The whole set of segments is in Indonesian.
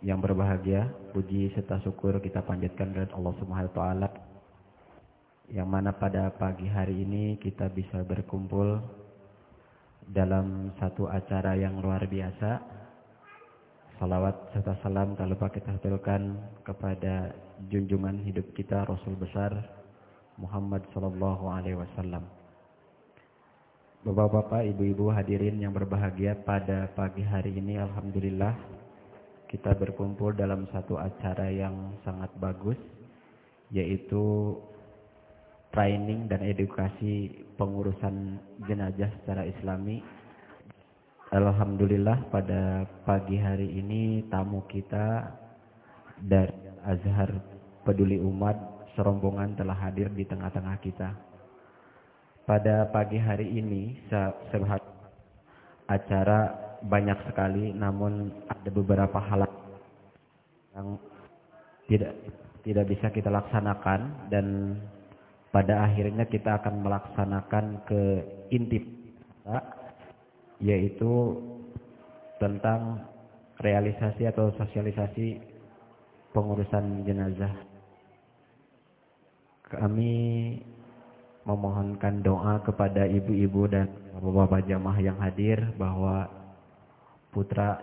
yang berbahagia, puji serta syukur kita panjatkan kepada Allah Subhanahu wa taala yang mana pada pagi hari ini kita bisa berkumpul dalam satu acara yang luar biasa. Salawat serta salam tak lupa kita haturkan kepada junjungan hidup kita Rasul besar Muhammad sallallahu alaihi wasallam. Bapak-bapak, ibu-ibu hadirin yang berbahagia pada pagi hari ini alhamdulillah kita berkumpul dalam satu acara yang sangat bagus yaitu training dan edukasi pengurusan jenazah secara islami. Alhamdulillah pada pagi hari ini tamu kita dari Azhar Peduli Umat serombongan telah hadir di tengah-tengah kita pada pagi hari ini sehat acara banyak sekali namun ada beberapa hal yang tidak tidak bisa kita laksanakan dan pada akhirnya kita akan melaksanakan ke inti yaitu tentang realisasi atau sosialisasi pengurusan jenazah. Kami memohonkan doa kepada ibu-ibu dan bapak-bapak jamaah yang hadir bahwa putra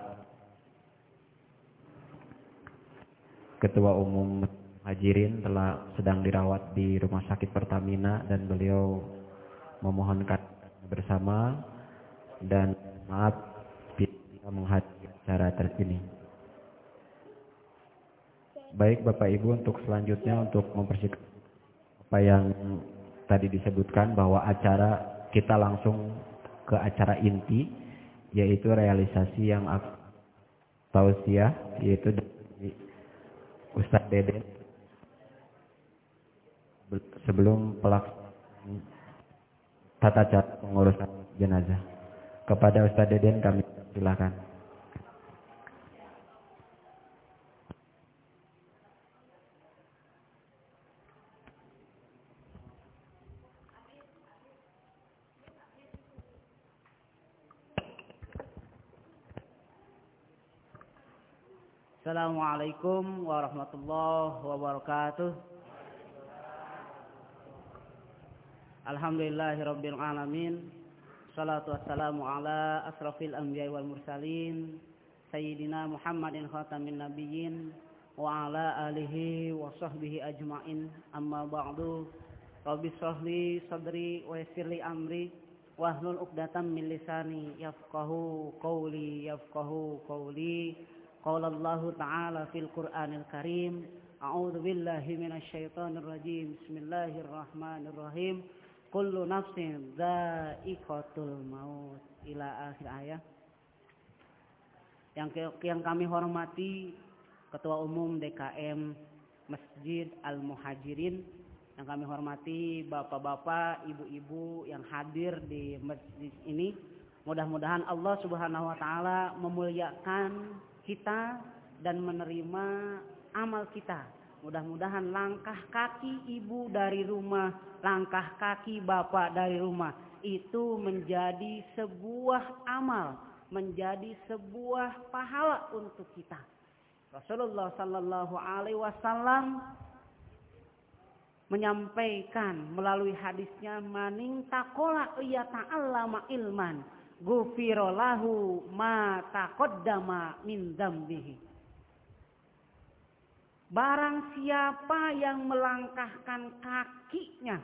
Ketua Umum Hajirin telah sedang dirawat di Rumah Sakit Pertamina dan beliau memohonkan bersama dan maaf tidak menghadiri acara terkini. Baik Bapak Ibu untuk selanjutnya untuk mempersiapkan apa yang tadi disebutkan bahwa acara kita langsung ke acara inti yaitu realisasi yang tausiah yaitu dari Ustadz Deden sebelum pelaksanaan tata cara pengurusan jenazah. Kepada Ustadz Deden kami silakan. Assalamualaikum warahmatullahi wabarakatuh. Alhamdulillahirabbil alamin. Salatu wassalamu ala asrafil anbiya'i wal mursalin sayyidina Muhammadin khatamin nabiyyin wa ala alihi wa sahbihi ajmain. Amma ba'du. Rabbi shrahli sadri wa yassirli amri wahlul 'uqdatam min lisani yafqahu qawli yafqahu qawli. Qala Allah Ta'ala fil من Karim. الرجيم billahi الله rajim. Bismillahirrahmanirrahim. Kullu نفس ذائقة maut. إلى آخر ayat. Yang, yang kami hormati Ketua Umum DKM Masjid Al-Muhajirin. Yang kami hormati bapak-bapak, ibu-ibu yang hadir di masjid ini. Mudah-mudahan Allah Subhanahu wa taala memuliakan kita dan menerima amal kita. Mudah-mudahan langkah kaki ibu dari rumah, langkah kaki bapak dari rumah itu menjadi sebuah amal, menjadi sebuah pahala untuk kita. Rasulullah Sallallahu Alaihi Wasallam menyampaikan melalui hadisnya maning takola iya ta'allama ilman gufiro lahu ma taqaddama min dzambihi. Barang siapa yang melangkahkan kakinya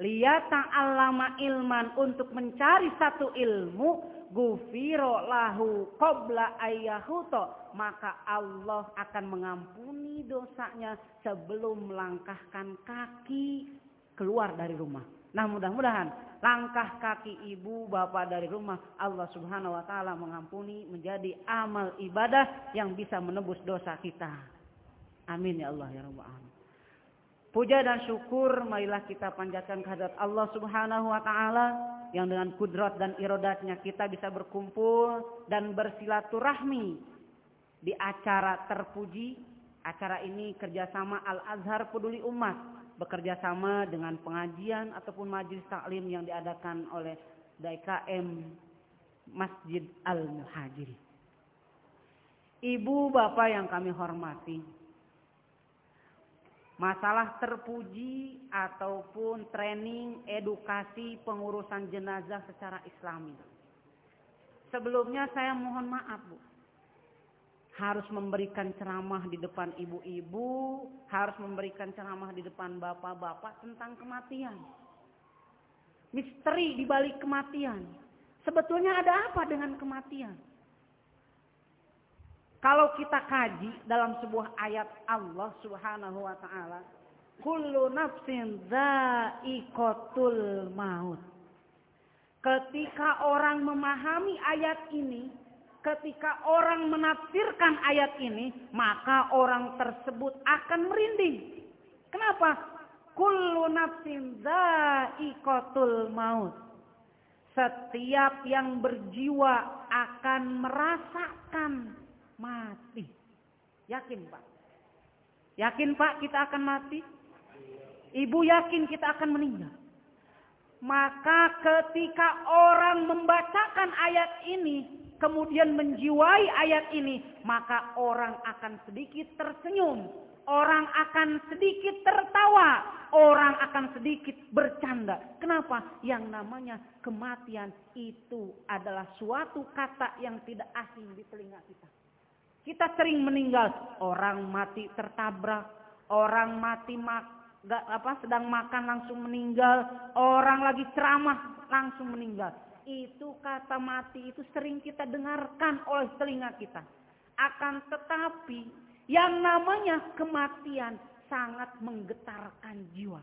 liyata alama ilman untuk mencari satu ilmu gufiro lahu qabla ayyahuto maka Allah akan mengampuni dosanya sebelum melangkahkan kaki keluar dari rumah. Nah mudah-mudahan langkah kaki ibu bapak dari rumah Allah subhanahu wa ta'ala mengampuni menjadi amal ibadah yang bisa menebus dosa kita. Amin ya Allah ya Rabbal Alamin. Puja dan syukur marilah kita panjatkan kehadirat Allah Subhanahu wa taala yang dengan kudrat dan irodatnya kita bisa berkumpul dan bersilaturahmi di acara terpuji. Acara ini kerjasama Al-Azhar Peduli Umat bekerja sama dengan pengajian ataupun majelis taklim yang diadakan oleh DKM Masjid Al-Muhajiri. Ibu bapak yang kami hormati. Masalah terpuji ataupun training edukasi pengurusan jenazah secara islami. Sebelumnya saya mohon maaf Bu. Harus memberikan ceramah di depan ibu-ibu, harus memberikan ceramah di depan bapak-bapak tentang kematian. Misteri di balik kematian. Sebetulnya ada apa dengan kematian? Kalau kita kaji dalam sebuah ayat Allah Subhanahu wa taala, kullu nafsin dha'iqatul maut. Ketika orang memahami ayat ini, ketika orang menafsirkan ayat ini, maka orang tersebut akan merinding. Kenapa? Kullu nafsin dha'iqatul maut. Setiap yang berjiwa akan merasakan mati. Yakin Pak? Yakin Pak kita akan mati? Ibu yakin kita akan meninggal? Maka ketika orang membacakan ayat ini, kemudian menjiwai ayat ini, maka orang akan sedikit tersenyum. Orang akan sedikit tertawa. Orang akan sedikit bercanda. Kenapa? Yang namanya kematian itu adalah suatu kata yang tidak asing di telinga kita. Kita sering meninggal, orang mati tertabrak, orang mati mak, gak, apa sedang makan langsung meninggal, orang lagi ceramah langsung meninggal. Itu kata mati itu sering kita dengarkan oleh telinga kita. Akan tetapi yang namanya kematian sangat menggetarkan jiwa.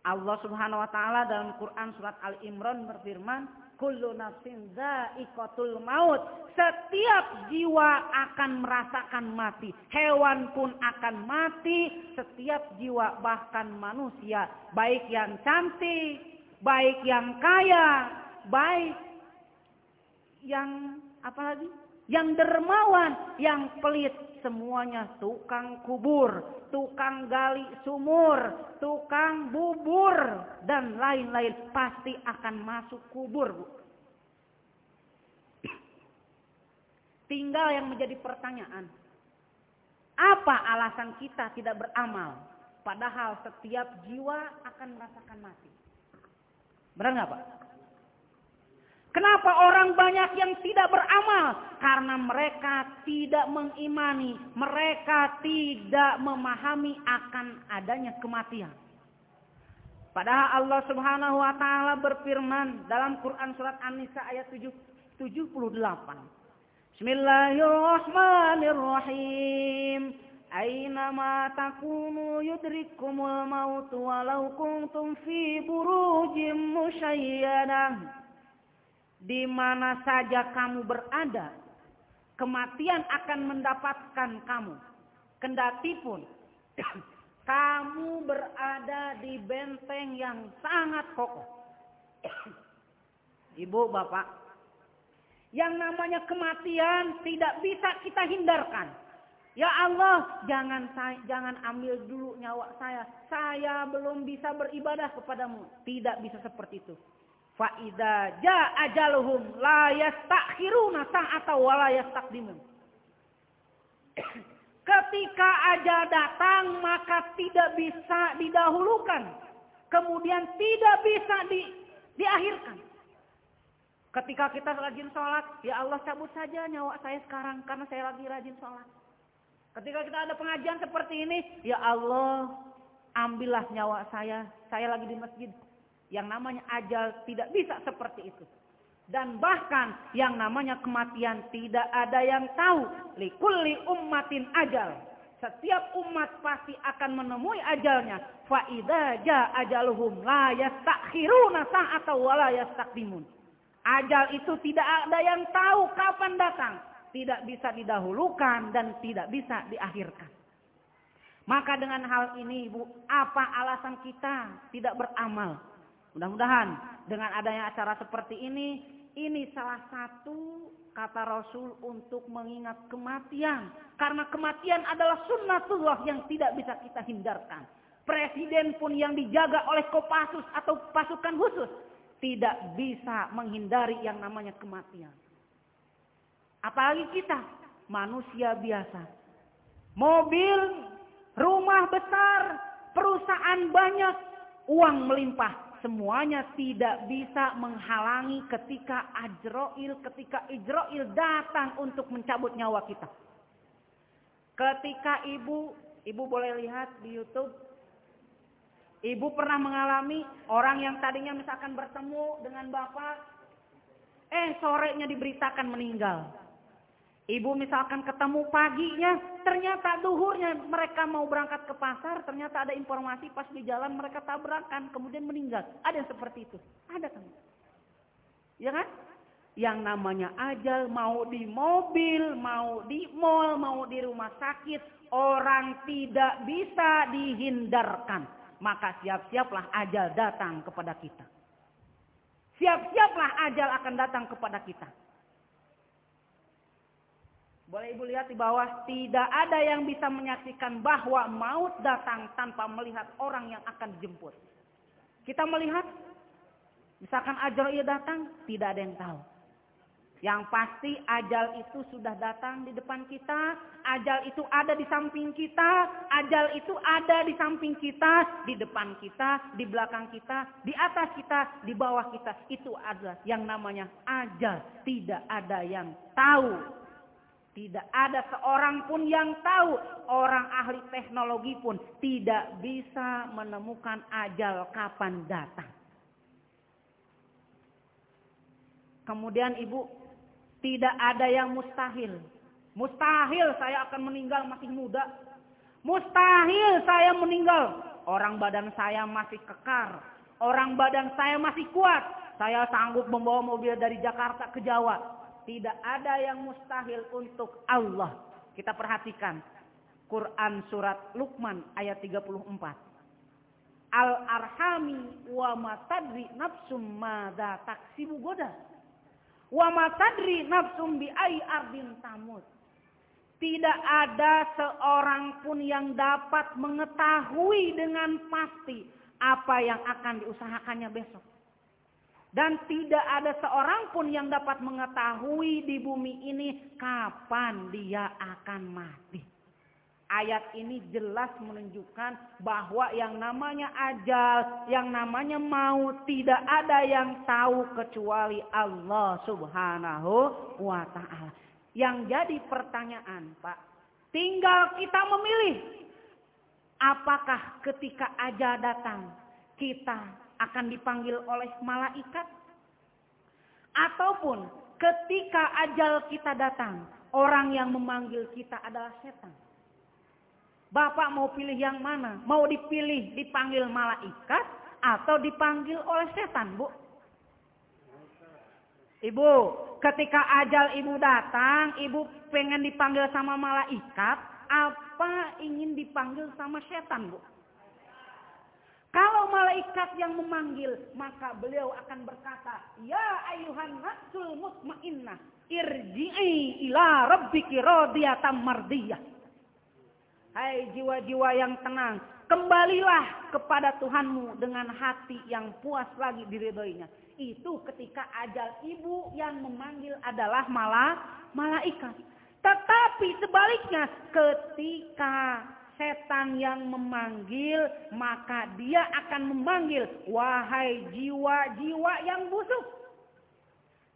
Allah Subhanahu wa taala dalam Quran surat Al Imran berfirman, kullu nafsin dha'iqatul maut. Setiap jiwa akan merasakan mati. Hewan pun akan mati. Setiap jiwa bahkan manusia. Baik yang cantik. Baik yang kaya. Baik yang apa lagi? Yang dermawan. Yang pelit. Semuanya tukang kubur. Tukang gali sumur. Tukang bubur. Dan lain-lain. Pasti akan masuk kubur. Bu. Tinggal yang menjadi pertanyaan. Apa alasan kita tidak beramal? Padahal setiap jiwa akan merasakan mati. Benar nggak Pak? Kenapa orang banyak yang tidak beramal? Karena mereka tidak mengimani, mereka tidak memahami akan adanya kematian. Padahal Allah Subhanahu wa taala berfirman dalam Quran surat An-Nisa ayat 7, 78. Bismillahirrahmanirrahim. Aynama takunu yudrikumul maut walau kuntum fi burujim musyayyadah di mana saja kamu berada, kematian akan mendapatkan kamu. Kendati pun kamu berada di benteng yang sangat kokoh. Ibu, Bapak, yang namanya kematian tidak bisa kita hindarkan. Ya Allah, jangan saya, jangan ambil dulu nyawa saya. Saya belum bisa beribadah kepadamu. Tidak bisa seperti itu. Fa'idha ja ajaluhum la yastakhiruna sa'ata wa la yastaqdimun. Ketika ajal datang maka tidak bisa didahulukan. Kemudian tidak bisa di, diakhirkan. Ketika kita rajin sholat, ya Allah cabut saja nyawa saya sekarang karena saya lagi rajin sholat. Ketika kita ada pengajian seperti ini, ya Allah ambillah nyawa saya, saya lagi di masjid, yang namanya ajal tidak bisa seperti itu. Dan bahkan yang namanya kematian tidak ada yang tahu. Likulli ummatin ajal. Setiap umat pasti akan menemui ajalnya. Fa'idha ja ajaluhum la yastakhiruna sa'ata wa la yastakdimun. Ajal itu tidak ada yang tahu kapan datang. Tidak bisa didahulukan dan tidak bisa diakhirkan. Maka dengan hal ini Ibu, apa alasan kita tidak beramal? Mudah-mudahan dengan adanya acara seperti ini, ini salah satu kata Rasul untuk mengingat kematian. Karena kematian adalah sunnatullah yang tidak bisa kita hindarkan. Presiden pun yang dijaga oleh Kopassus atau pasukan khusus tidak bisa menghindari yang namanya kematian. Apalagi kita, manusia biasa. Mobil, rumah besar, perusahaan banyak, uang melimpah. Semuanya tidak bisa menghalangi ketika Ajroil, ketika Ijroil datang untuk mencabut nyawa kita. Ketika ibu, ibu boleh lihat di Youtube, ibu pernah mengalami orang yang tadinya misalkan bertemu dengan bapak, eh sorenya diberitakan meninggal. Ibu misalkan ketemu paginya, ternyata duhurnya mereka mau berangkat ke pasar, ternyata ada informasi pas di jalan mereka tabrakan, kemudian meninggal. Ada yang seperti itu. Ada kan? Ya kan? Yang namanya ajal mau di mobil, mau di mall, mau di rumah sakit, orang tidak bisa dihindarkan. Maka siap-siaplah ajal datang kepada kita. Siap-siaplah ajal akan datang kepada kita. Boleh ibu lihat di bawah, tidak ada yang bisa menyaksikan bahwa maut datang tanpa melihat orang yang akan dijemput. Kita melihat, misalkan ajal ia datang, tidak ada yang tahu. Yang pasti ajal itu sudah datang di depan kita, ajal itu ada di samping kita, ajal itu ada di samping kita, di depan kita, di belakang kita, di atas kita, di bawah kita. Itu adalah yang namanya ajal. Tidak ada yang tahu tidak ada seorang pun yang tahu. Orang ahli teknologi pun tidak bisa menemukan ajal kapan datang. Kemudian ibu, tidak ada yang mustahil. Mustahil saya akan meninggal masih muda. Mustahil saya meninggal. Orang badan saya masih kekar. Orang badan saya masih kuat. Saya sanggup membawa mobil dari Jakarta ke Jawa tidak ada yang mustahil untuk Allah. Kita perhatikan. Quran surat Luqman ayat 34. Al-arhami wa matadri nafsum madha taksibu goda. Wa matadri nafsum bi ay ardin tamut. Tidak ada seorang pun yang dapat mengetahui dengan pasti apa yang akan diusahakannya besok. Dan tidak ada seorang pun yang dapat mengetahui di bumi ini kapan dia akan mati. Ayat ini jelas menunjukkan bahwa yang namanya ajal, yang namanya maut tidak ada yang tahu kecuali Allah Subhanahu wa taala. Yang jadi pertanyaan, Pak, tinggal kita memilih apakah ketika ajal datang kita akan dipanggil oleh malaikat. Ataupun ketika ajal kita datang, orang yang memanggil kita adalah setan. Bapak mau pilih yang mana? Mau dipilih dipanggil malaikat atau dipanggil oleh setan, Bu? Ibu, ketika ajal ibu datang, ibu pengen dipanggil sama malaikat, apa ingin dipanggil sama setan, Bu? Malaikat yang memanggil, maka beliau akan berkata, Ya ayuhan nafsul mutmainnah, irji'i ila rabbiki radiyatan mardiyah. Hai jiwa-jiwa yang tenang, kembalilah kepada Tuhanmu dengan hati yang puas lagi diridhoinya. Itu ketika ajal ibu yang memanggil adalah malah malaikat. Tetapi sebaliknya ketika setan yang memanggil, maka dia akan memanggil, wahai jiwa-jiwa yang busuk.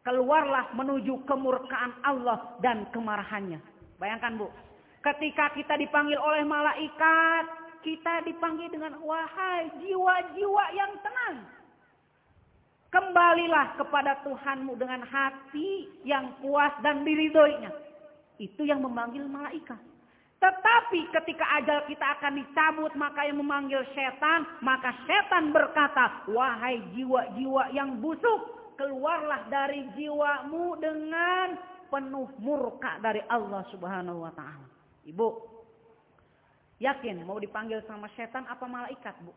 Keluarlah menuju kemurkaan Allah dan kemarahannya. Bayangkan bu, ketika kita dipanggil oleh malaikat, kita dipanggil dengan wahai jiwa-jiwa yang tenang. Kembalilah kepada Tuhanmu dengan hati yang puas dan diridhoinya. Itu yang memanggil malaikat. Tetapi ketika ajal kita akan dicabut, maka yang memanggil setan, maka setan berkata, wahai jiwa-jiwa yang busuk, keluarlah dari jiwamu dengan penuh murka dari Allah subhanahu wa ta'ala. Ibu, yakin mau dipanggil sama setan apa malaikat, Bu?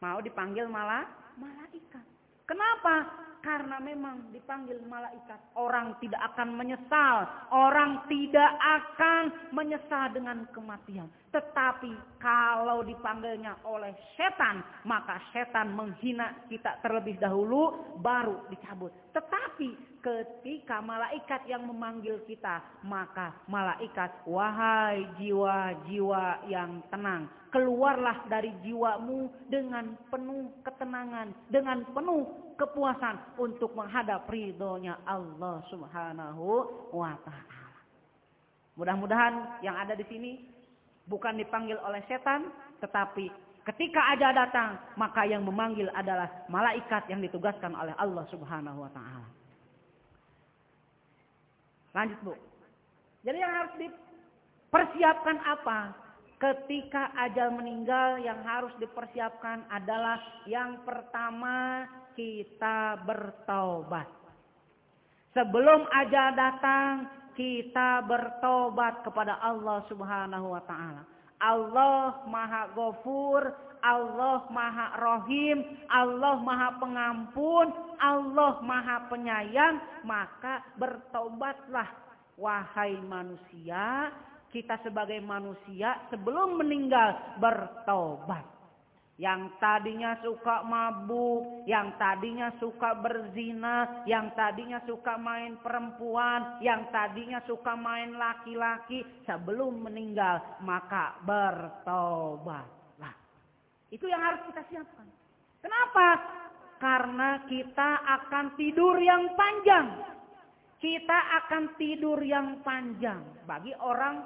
Mau dipanggil malah malaikat. Kenapa? Karena memang dipanggil malaikat. Orang tidak akan menyesal. Orang tidak akan menyesal dengan kematian. Tetapi kalau dipanggilnya oleh setan. Maka setan menghina kita terlebih dahulu baru dicabut. Tetapi ketika malaikat yang memanggil kita, maka malaikat, wahai jiwa-jiwa yang tenang, keluarlah dari jiwamu dengan penuh ketenangan, dengan penuh kepuasan untuk menghadap ridhonya Allah Subhanahu wa taala. Mudah-mudahan yang ada di sini bukan dipanggil oleh setan, tetapi ketika aja datang, maka yang memanggil adalah malaikat yang ditugaskan oleh Allah Subhanahu wa taala. Lanjut Bu. Jadi yang harus dipersiapkan apa? Ketika ajal meninggal yang harus dipersiapkan adalah yang pertama kita bertobat. Sebelum ajal datang kita bertobat kepada Allah Subhanahu wa taala. Allah Maha Ghafur, Allah Maha Rohim, Allah Maha Pengampun, Allah Maha Penyayang, maka bertobatlah wahai manusia, kita sebagai manusia sebelum meninggal bertobat. Yang tadinya suka mabuk, yang tadinya suka berzina, yang tadinya suka main perempuan, yang tadinya suka main laki-laki sebelum meninggal, maka bertobatlah. Itu yang harus kita siapkan. Kenapa? Karena kita akan tidur yang panjang. Kita akan tidur yang panjang bagi orang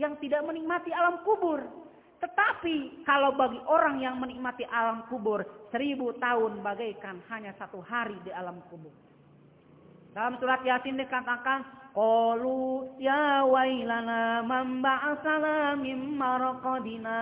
yang tidak menikmati alam kubur. Tetapi kalau bagi orang yang menikmati alam kubur, seribu tahun bagaikan hanya satu hari di alam kubur. Dalam surat Yasin dikatakan, Qalu ya wailana man ba'asana min marqadina.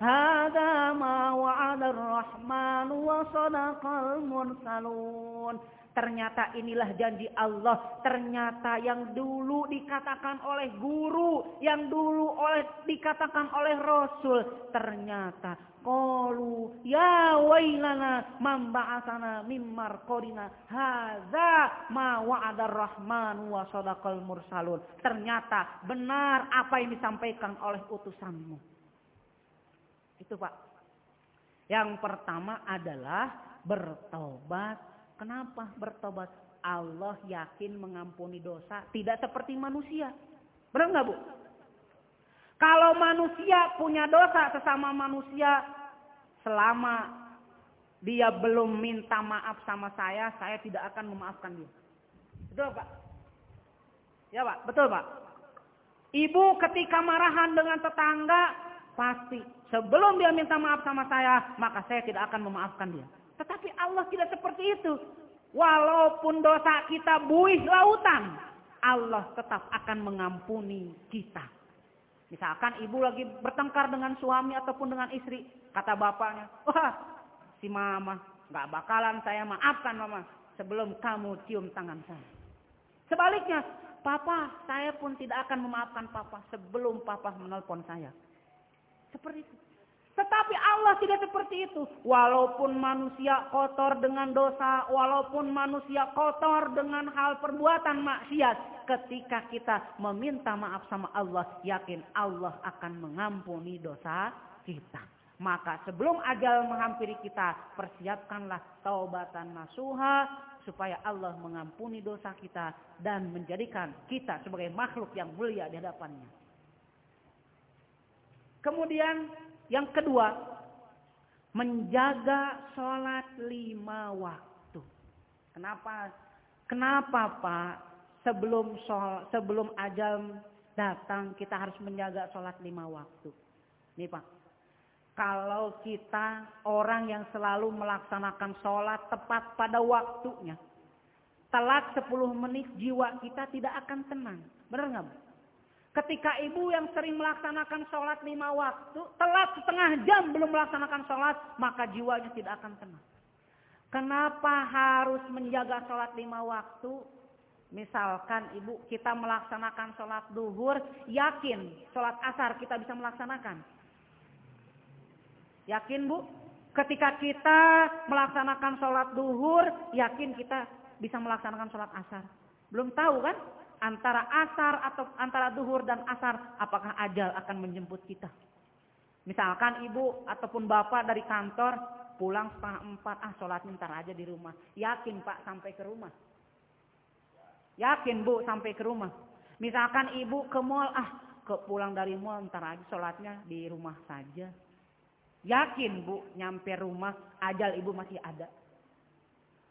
Hada ma wa'ada ar-Rahman wa sadaqal mursalun. Ternyata inilah janji Allah. Ternyata yang dulu dikatakan oleh guru. Yang dulu oleh dikatakan oleh Rasul. Ternyata. Qalu ya wailana man ba'asana mim marqadina. Hadza ma wa'ada rahman wa sadaqal mursalun. Ternyata benar apa yang disampaikan oleh utusanmu. Itu Pak. Yang pertama adalah bertobat Kenapa bertobat? Allah yakin mengampuni dosa. Tidak seperti manusia. Benar nggak Bu? Kalau manusia punya dosa sesama manusia. Selama dia belum minta maaf sama saya. Saya tidak akan memaafkan dia. Betul Pak? Ya Pak, betul Pak. Ibu ketika marahan dengan tetangga. Pasti sebelum dia minta maaf sama saya. Maka saya tidak akan memaafkan dia. Tetapi Allah tidak seperti itu. Walaupun dosa kita buih lautan, Allah tetap akan mengampuni kita. Misalkan ibu lagi bertengkar dengan suami ataupun dengan istri, kata bapaknya, wah si mama gak bakalan saya maafkan mama sebelum kamu cium tangan saya. Sebaliknya, papa saya pun tidak akan memaafkan papa sebelum papa menelpon saya. Seperti itu. Tetapi Allah tidak seperti itu. Walaupun manusia kotor dengan dosa, walaupun manusia kotor dengan hal perbuatan maksiat, ketika kita meminta maaf sama Allah, yakin Allah akan mengampuni dosa kita. Maka sebelum ajal menghampiri kita, persiapkanlah taubatan nasuha supaya Allah mengampuni dosa kita dan menjadikan kita sebagai makhluk yang mulia di hadapannya. Kemudian yang kedua, menjaga sholat lima waktu. Kenapa? Kenapa Pak? Sebelum sholat, sebelum ajal datang kita harus menjaga sholat lima waktu. Nih Pak, kalau kita orang yang selalu melaksanakan sholat tepat pada waktunya, telat 10 menit jiwa kita tidak akan tenang. Benar nggak? Ketika ibu yang sering melaksanakan sholat lima waktu, telat setengah jam belum melaksanakan sholat, maka jiwanya tidak akan tenang. Kenapa harus menjaga sholat lima waktu? Misalkan ibu kita melaksanakan sholat duhur, yakin sholat asar kita bisa melaksanakan. Yakin bu? Ketika kita melaksanakan sholat duhur, yakin kita bisa melaksanakan sholat asar. Belum tahu kan? Antara asar atau antara duhur dan asar, apakah ajal akan menjemput kita? Misalkan ibu ataupun bapak dari kantor pulang setengah empat, ah sholat ntar aja di rumah. Yakin pak sampai ke rumah? Yakin bu sampai ke rumah. Misalkan ibu ke mall, ah ke pulang dari mall ntar aja sholatnya di rumah saja. Yakin bu nyampe rumah ajal ibu masih ada.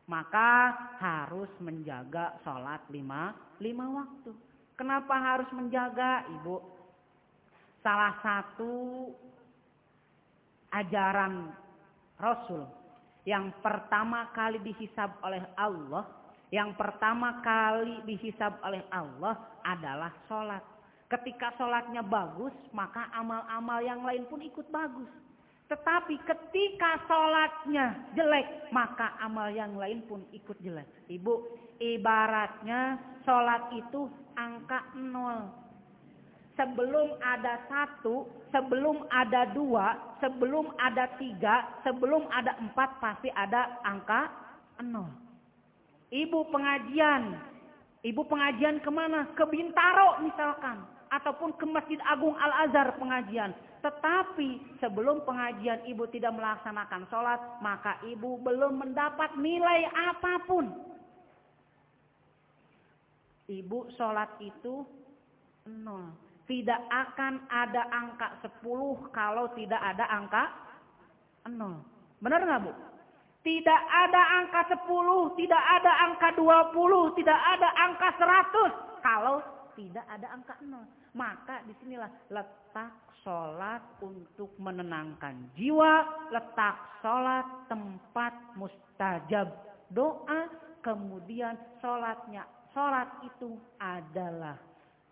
Maka harus menjaga sholat lima, lima waktu. Kenapa harus menjaga ibu? Salah satu ajaran Rasul yang pertama kali dihisab oleh Allah, yang pertama kali dihisab oleh Allah adalah sholat. Ketika sholatnya bagus, maka amal-amal yang lain pun ikut bagus. Tetapi ketika sholatnya jelek, maka amal yang lain pun ikut jelek. Ibu, ibaratnya sholat itu angka nol. Sebelum ada satu, sebelum ada dua, sebelum ada tiga, sebelum ada empat, pasti ada angka nol. Ibu pengajian, ibu pengajian ke mana? Ke Bintaro misalkan ataupun ke Masjid Agung Al-Azhar pengajian. Tetapi sebelum pengajian ibu tidak melaksanakan sholat, maka ibu belum mendapat nilai apa pun. Ibu sholat itu nol. Tidak akan ada angka 10 kalau tidak ada angka nol. Benar nggak bu? Tidak ada angka 10, tidak ada angka 20, tidak ada angka 100 kalau tidak ada angka nol. Maka di sinilah letak sholat untuk menenangkan jiwa, letak sholat tempat mustajab doa, kemudian sholatnya. Sholat itu adalah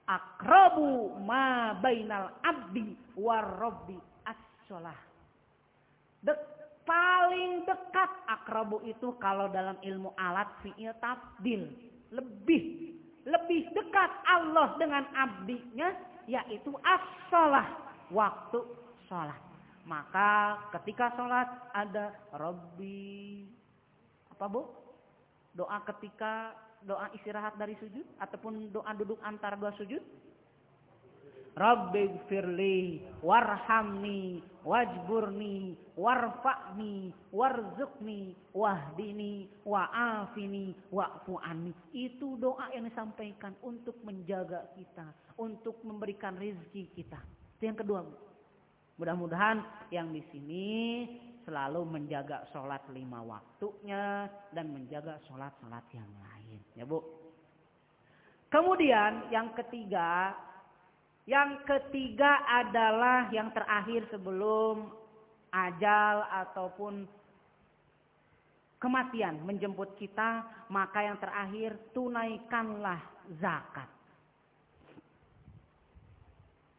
akrabu ma bainal abdi warrobi as-sholah. Dek, paling dekat akrabu itu kalau dalam ilmu alat fi'il tabdil. Lebih lebih dekat Allah dengan abdinya yaitu as-sholah waktu sholat maka ketika sholat ada Robbi apa bu? Doa ketika doa istirahat dari sujud ataupun doa duduk antara dua sujud Rabbi firli warhamni wajburni warfa'ni warzukni wahdini wa'afini wa'fu anni. Itu doa yang disampaikan untuk menjaga kita, untuk memberikan rezeki kita. Itu yang kedua. Mudah-mudahan yang di sini selalu menjaga sholat lima waktunya dan menjaga sholat-sholat yang lain. Ya Bu. Kemudian yang ketiga yang ketiga adalah yang terakhir sebelum ajal ataupun kematian menjemput kita, maka yang terakhir tunaikanlah zakat.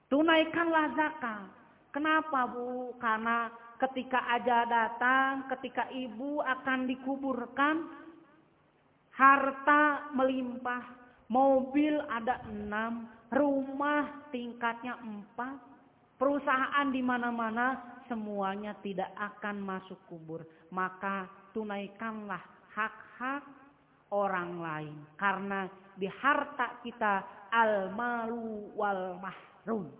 Tunaikanlah zakat. Kenapa Bu? Karena ketika ajal datang, ketika ibu akan dikuburkan, harta melimpah, mobil ada enam, rumah tingkatnya empat, perusahaan di mana-mana semuanya tidak akan masuk kubur. Maka tunaikanlah hak-hak orang lain. Karena di harta kita al-malu wal mahrum.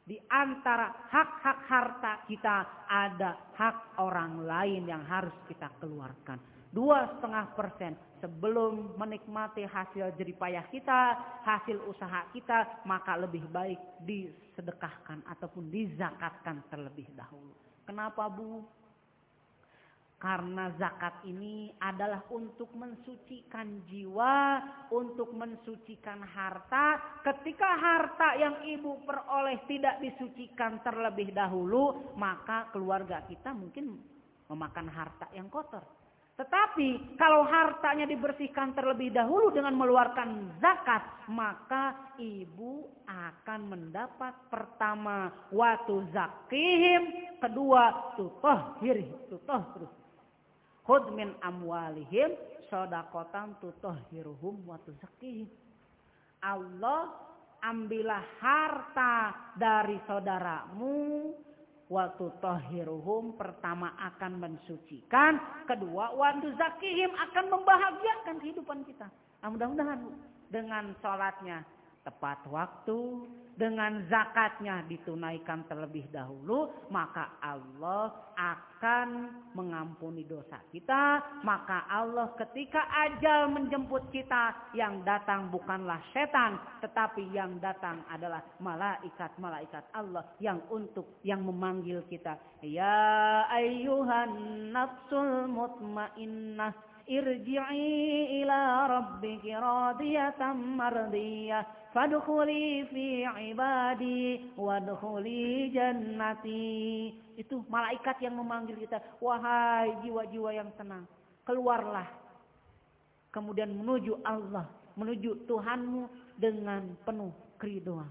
Di antara hak-hak harta kita ada hak orang lain yang harus kita keluarkan. Dua setengah persen sebelum menikmati hasil jeripayah kita, hasil usaha kita, maka lebih baik disedekahkan ataupun dizakatkan terlebih dahulu. Kenapa Bu? Karena zakat ini adalah untuk mensucikan jiwa, untuk mensucikan harta. Ketika harta yang ibu peroleh tidak disucikan terlebih dahulu, maka keluarga kita mungkin memakan harta yang kotor. Tetapi kalau hartanya dibersihkan terlebih dahulu dengan meluarkan zakat, maka ibu akan mendapat pertama waktu zakihim, kedua tutahhir, tutahhir. Khud min amwalihim sodakotan tutahhiruhum waktu zakihim. Allah ambillah harta dari saudaramu Waktu tohiruhum pertama akan mensucikan. Kedua waktu zakihim akan membahagiakan kehidupan kita. Nah, mudah-mudahan dengan sholatnya tepat waktu, dengan zakatnya ditunaikan terlebih dahulu, maka Allah akan mengampuni dosa kita. Maka Allah ketika ajal menjemput kita, yang datang bukanlah setan, tetapi yang datang adalah malaikat-malaikat Allah yang untuk yang memanggil kita. Ya ayyuhan nafsul mutmainnah irji'i ila rabbiki radiyatan mardiyah Fadkhuli fi ibadi wadkhuli jannati. Itu malaikat yang memanggil kita. Wahai jiwa-jiwa yang tenang. Keluarlah. Kemudian menuju Allah. Menuju Tuhanmu dengan penuh keriduan.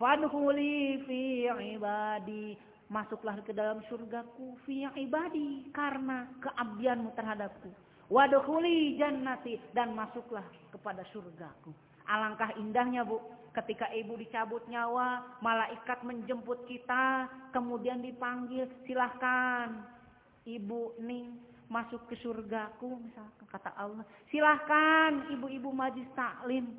Fadkhuli fi ibadi. Masuklah ke dalam surgaku. Fi ibadi. Karena keabdianmu terhadapku. Wadkhuli jannati. Dan masuklah kepada surgaku. Alangkah indahnya Bu, ketika ibu dicabut nyawa, malaikat menjemput kita, kemudian dipanggil, silahkan ibu Ning masuk ke surgaku, misalkan kata Allah. Silahkan ibu-ibu majlis taklim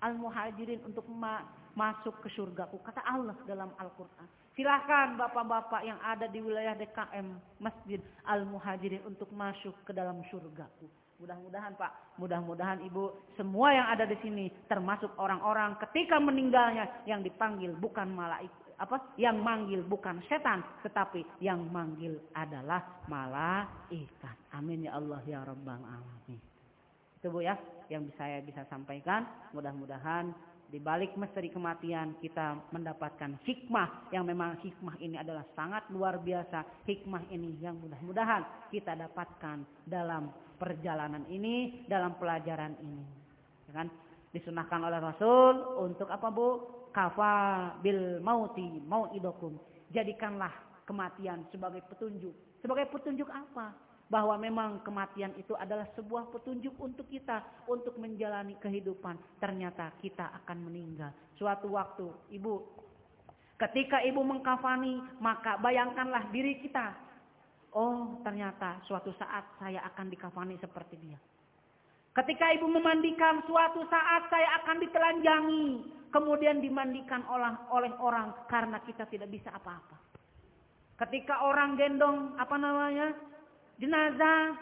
al-muhajirin untuk ma masuk ke surgaku, kata Allah dalam Al-Quran. Silahkan bapak-bapak yang ada di wilayah DKM Masjid Al-Muhajirin untuk masuk ke dalam surgaku. Mudah-mudahan Pak, mudah-mudahan Ibu semua yang ada di sini termasuk orang-orang ketika meninggalnya yang dipanggil bukan malaikat apa yang manggil bukan setan tetapi yang manggil adalah malaikat. Amin ya Allah ya rabbal alamin. Itu Bu ya yang saya bisa sampaikan. Mudah-mudahan di balik misteri kematian kita mendapatkan hikmah yang memang hikmah ini adalah sangat luar biasa. Hikmah ini yang mudah-mudahan kita dapatkan dalam perjalanan ini, dalam pelajaran ini. Ya kan? Disunahkan oleh Rasul untuk apa Bu? Kafa bil mauti mau idokum. Jadikanlah kematian sebagai petunjuk. Sebagai petunjuk apa? Bahwa memang kematian itu adalah sebuah petunjuk untuk kita untuk menjalani kehidupan. Ternyata kita akan meninggal. Suatu waktu, Ibu, ketika Ibu mengkafani, maka bayangkanlah diri kita. Oh, ternyata suatu saat saya akan dikafani seperti dia. Ketika ibu memandikan, suatu saat saya akan ditelanjangi. Kemudian dimandikan oleh, oleh orang karena kita tidak bisa apa-apa. Ketika orang gendong, apa namanya? Jenazah,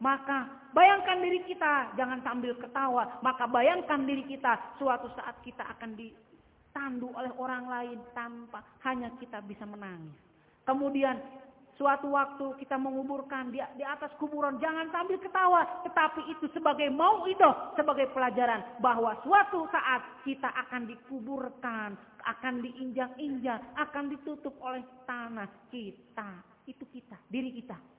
maka bayangkan diri kita, jangan sambil ketawa, maka bayangkan diri kita suatu saat kita akan ditandu oleh orang lain tanpa hanya kita bisa menangis. Kemudian suatu waktu kita menguburkan di, di atas kuburan jangan sambil ketawa. Tetapi itu sebagai mau itu sebagai pelajaran bahwa suatu saat kita akan dikuburkan akan diinjak-injak akan ditutup oleh tanah kita. Itu kita diri kita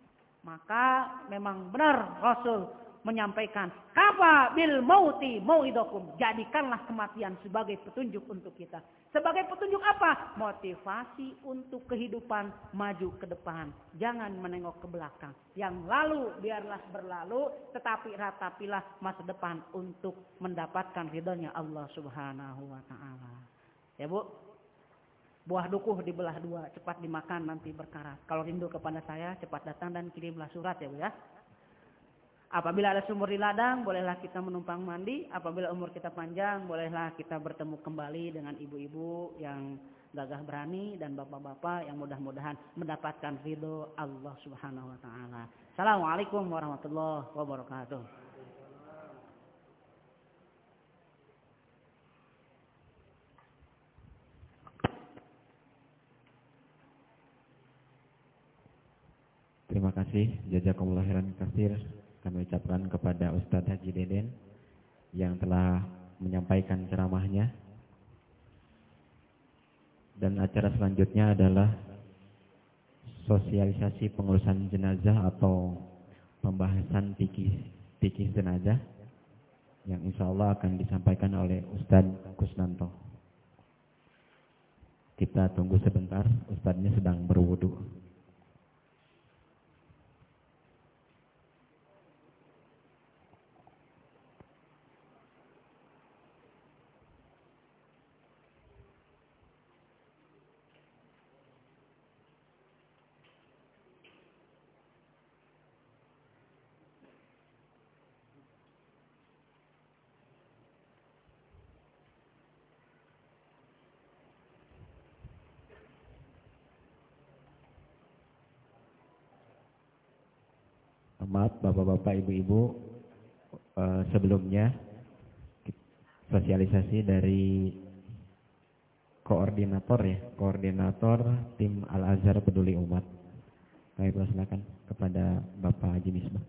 maka memang benar Rasul menyampaikan, "Kafa bil mauti mauidakum." Jadikanlah kematian sebagai petunjuk untuk kita. Sebagai petunjuk apa? Motivasi untuk kehidupan maju ke depan. Jangan menengok ke belakang. Yang lalu biarlah berlalu, tetapi ratapilah masa depan untuk mendapatkan ridhonya Allah Subhanahu wa taala. Ya, Bu. Buah dukuh dibelah dua, cepat dimakan nanti berkarat. Kalau rindu kepada saya, cepat datang dan kirimlah surat ya Bu ya. Apabila ada sumur di ladang, bolehlah kita menumpang mandi. Apabila umur kita panjang, bolehlah kita bertemu kembali dengan ibu-ibu yang gagah berani dan bapak-bapak yang mudah-mudahan mendapatkan ridho Allah Subhanahu wa taala. Assalamualaikum warahmatullahi wabarakatuh. Terima kasih jazakumullah khairan kasir kami ucapkan kepada Ustadz Haji Deden yang telah menyampaikan ceramahnya. Dan acara selanjutnya adalah sosialisasi pengurusan jenazah atau pembahasan tikis tikis jenazah yang insya Allah akan disampaikan oleh Ustadz Kusnanto. Kita tunggu sebentar, Ustadznya sedang berwudu. Koordinator ya, koordinator tim Al-Azhar Peduli Umat. Kami persilakan kepada Bapak Haji Misbah.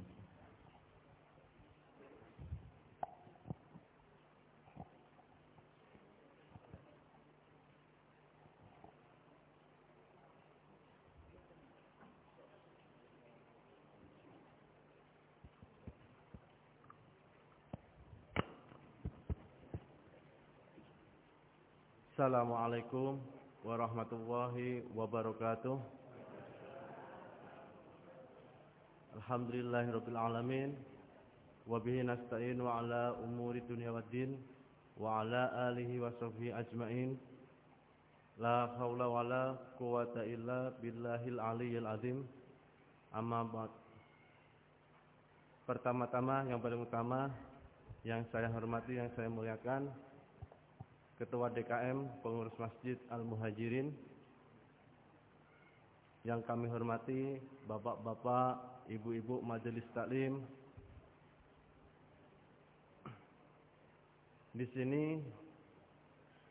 Assalamualaikum warahmatullahi wabarakatuh. Alhamdulillahirabbil alamin wa bihi nasta'inu ala umuri dunya waddin wa ala alihi wa sahbihi ajmain. La haula wala quwata illa billahil aliyyil azim. Amma ba'd. Pertama-tama yang paling utama yang saya hormati yang saya muliakan Ketua DKM Pengurus Masjid Al-Muhajirin yang kami hormati Bapak-bapak, Ibu-ibu Majelis Taklim. Di sini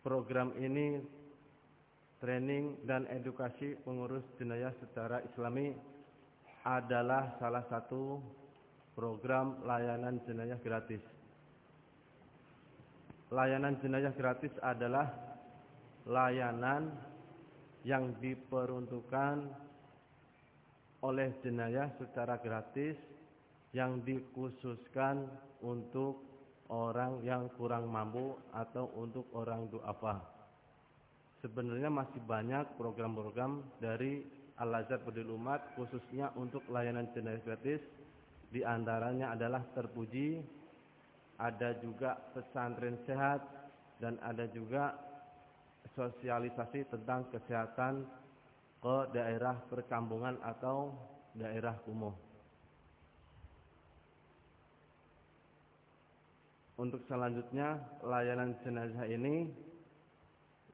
program ini training dan edukasi pengurus jenayah secara Islami adalah salah satu program layanan jenayah gratis layanan jenazah gratis adalah layanan yang diperuntukkan oleh jenayah secara gratis yang dikhususkan untuk orang yang kurang mampu atau untuk orang duafa. Sebenarnya masih banyak program-program dari Al-Azhar Peduli Umat khususnya untuk layanan jenazah gratis. Di antaranya adalah terpuji ada juga pesantren sehat dan ada juga sosialisasi tentang kesehatan ke daerah perkampungan atau daerah kumuh. Untuk selanjutnya layanan jenazah ini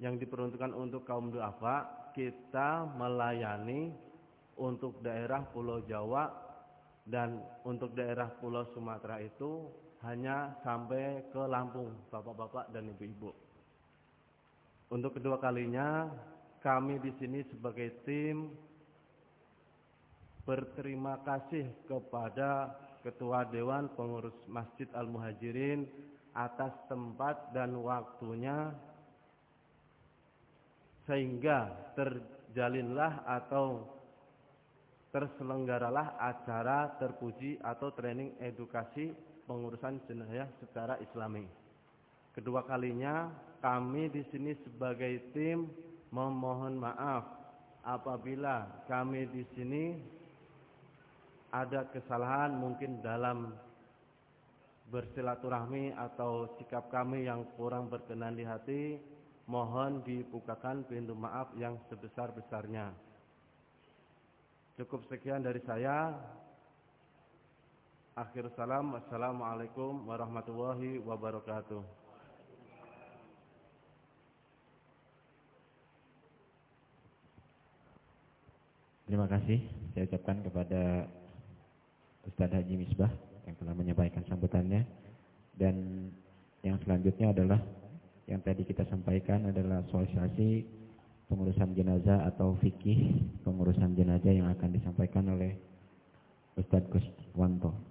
yang diperuntukkan untuk kaum duafa kita melayani untuk daerah Pulau Jawa dan untuk daerah Pulau Sumatera itu hanya sampai ke Lampung, bapak-bapak dan ibu-ibu. Untuk kedua kalinya, kami di sini sebagai tim berterima kasih kepada Ketua Dewan Pengurus Masjid Al-Muhajirin atas tempat dan waktunya sehingga terjalinlah atau terselenggaralah acara terpuji atau training edukasi pengurusan jenayah secara islami. Kedua kalinya kami di sini sebagai tim memohon maaf apabila kami di sini ada kesalahan mungkin dalam bersilaturahmi atau sikap kami yang kurang berkenan di hati, mohon dibukakan pintu maaf yang sebesar-besarnya. Cukup sekian dari saya. Akhir salam. Assalamualaikum warahmatullahi wabarakatuh. Terima kasih saya ucapkan kepada Ustadz Haji Misbah yang telah menyampaikan sambutannya dan yang selanjutnya adalah yang tadi kita sampaikan adalah sosialisasi pengurusan jenazah atau fikih pengurusan jenazah yang akan disampaikan oleh Ustadz Kuswanto.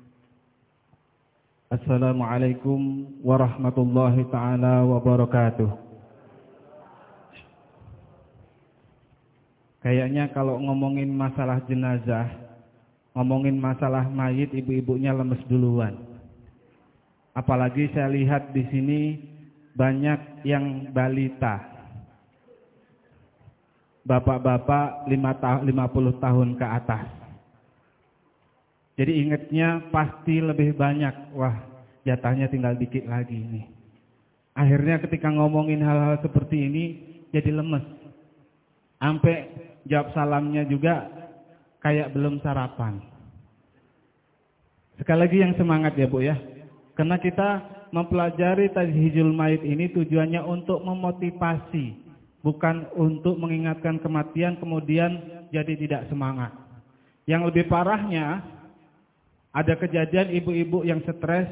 Assalamualaikum warahmatullahi taala wabarakatuh. Kayaknya kalau ngomongin masalah jenazah, ngomongin masalah mayit ibu-ibunya lemes duluan. Apalagi saya lihat di sini banyak yang balita. Bapak-bapak 50 tahun ke atas. Jadi ingatnya pasti lebih banyak. Wah, jatahnya tinggal dikit lagi ini. Akhirnya ketika ngomongin hal-hal seperti ini jadi lemes. Sampai jawab salamnya juga kayak belum sarapan. Sekali lagi yang semangat ya Bu ya. Karena kita mempelajari tajhizul mait ini tujuannya untuk memotivasi, bukan untuk mengingatkan kematian kemudian jadi tidak semangat. Yang lebih parahnya ada kejadian ibu-ibu yang stres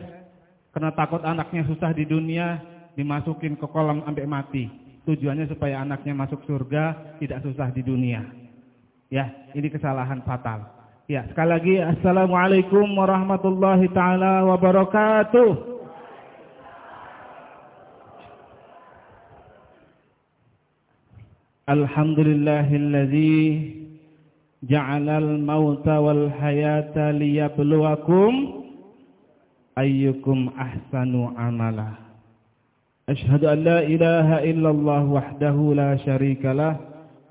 karena takut anaknya susah di dunia dimasukin ke kolam sampai mati. Tujuannya supaya anaknya masuk surga, tidak susah di dunia. Ya, ini kesalahan fatal. Ya, sekali lagi Assalamualaikum warahmatullahi taala wabarakatuh. Alhamdulillahilladzi ja'alal mauta wal hayata ayyukum ahsanu amala. Ashhadu an la ilaha illallah wahdahu la syarika lah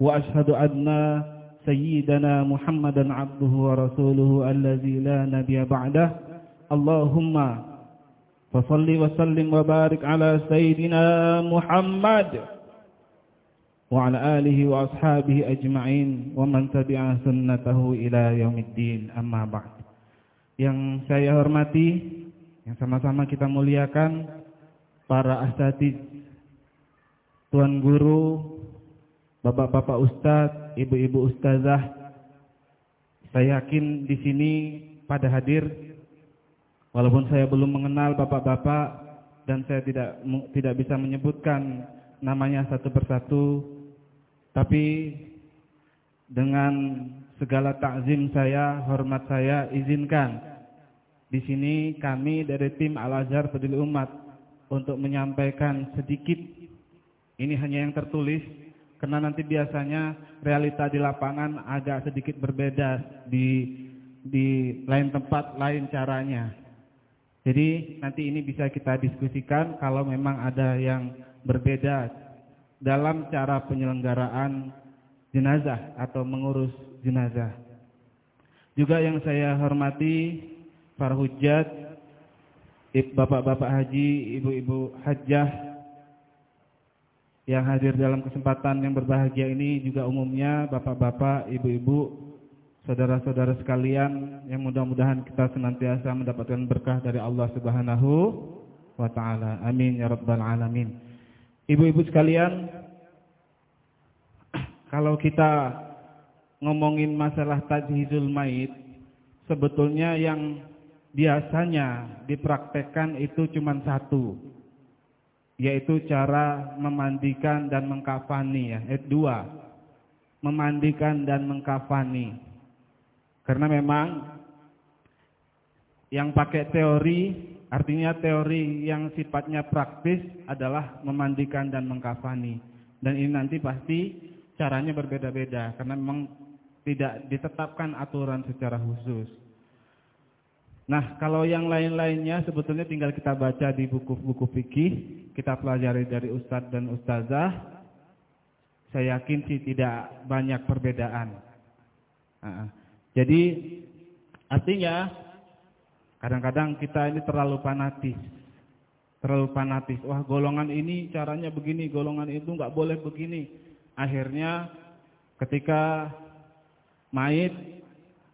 wa ashhadu anna سيدنا محمدا عبده ورسوله الذي لا نبي بعده اللهم فصل وسلم وبارك على سيدنا محمد وعلى آله وأصحابه أجمعين ومن تبع سنته إلى يوم الدين أما بعد yang saya hormati yang sama-sama kita muliakan para asatid tuan guru bapak-bapak ustadz ibu-ibu ustazah. Saya yakin di sini pada hadir walaupun saya belum mengenal bapak-bapak dan saya tidak tidak bisa menyebutkan namanya satu persatu tapi dengan segala takzim saya, hormat saya izinkan di sini kami dari tim Al-Azhar Peduli Umat untuk menyampaikan sedikit ini hanya yang tertulis karena nanti biasanya realita di lapangan agak sedikit berbeda di di lain tempat, lain caranya. Jadi nanti ini bisa kita diskusikan kalau memang ada yang berbeda dalam cara penyelenggaraan jenazah atau mengurus jenazah. Juga yang saya hormati para hujat, bapak-bapak haji, ibu-ibu hajjah, yang hadir dalam kesempatan yang berbahagia ini juga umumnya bapak-bapak, ibu-ibu, saudara-saudara sekalian yang mudah-mudahan kita senantiasa mendapatkan berkah dari Allah Subhanahu wa taala. Amin ya rabbal alamin. Ibu-ibu sekalian, kalau kita ngomongin masalah tajhizul mait, sebetulnya yang biasanya dipraktekkan itu cuma satu, yaitu cara memandikan dan mengkafani ya. Ayat 2. Memandikan dan mengkafani. Karena memang yang pakai teori artinya teori yang sifatnya praktis adalah memandikan dan mengkafani. Dan ini nanti pasti caranya berbeda-beda karena memang tidak ditetapkan aturan secara khusus. Nah, kalau yang lain-lainnya sebetulnya tinggal kita baca di buku-buku fikih, kita pelajari dari ustadz dan ustazah. Saya yakin sih tidak banyak perbedaan. Jadi artinya kadang-kadang kita ini terlalu fanatis. Terlalu fanatis. Wah, golongan ini caranya begini, golongan itu nggak boleh begini. Akhirnya ketika mayit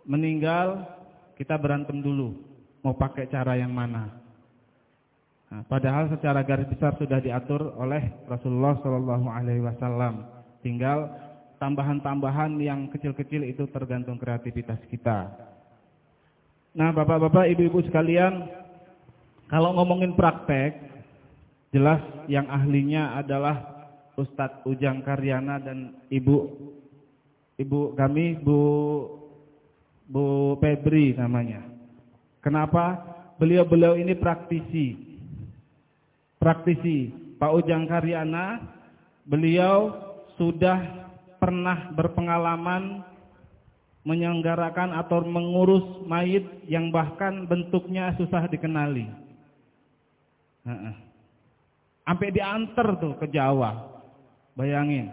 meninggal kita berantem dulu mau pakai cara yang mana. Nah, padahal secara garis besar sudah diatur oleh Rasulullah Shallallahu Alaihi Wasallam. Tinggal tambahan-tambahan yang kecil-kecil itu tergantung kreativitas kita. Nah, bapak-bapak, ibu-ibu sekalian, kalau ngomongin praktek, jelas yang ahlinya adalah Ustadz Ujang Karyana dan ibu ibu kami Bu Bu Febri namanya. Kenapa? Beliau-beliau ini praktisi. Praktisi. Pak Ujang Karyana, beliau sudah pernah berpengalaman menyelenggarakan atau mengurus mayit yang bahkan bentuknya susah dikenali. Sampai diantar tuh ke Jawa. Bayangin.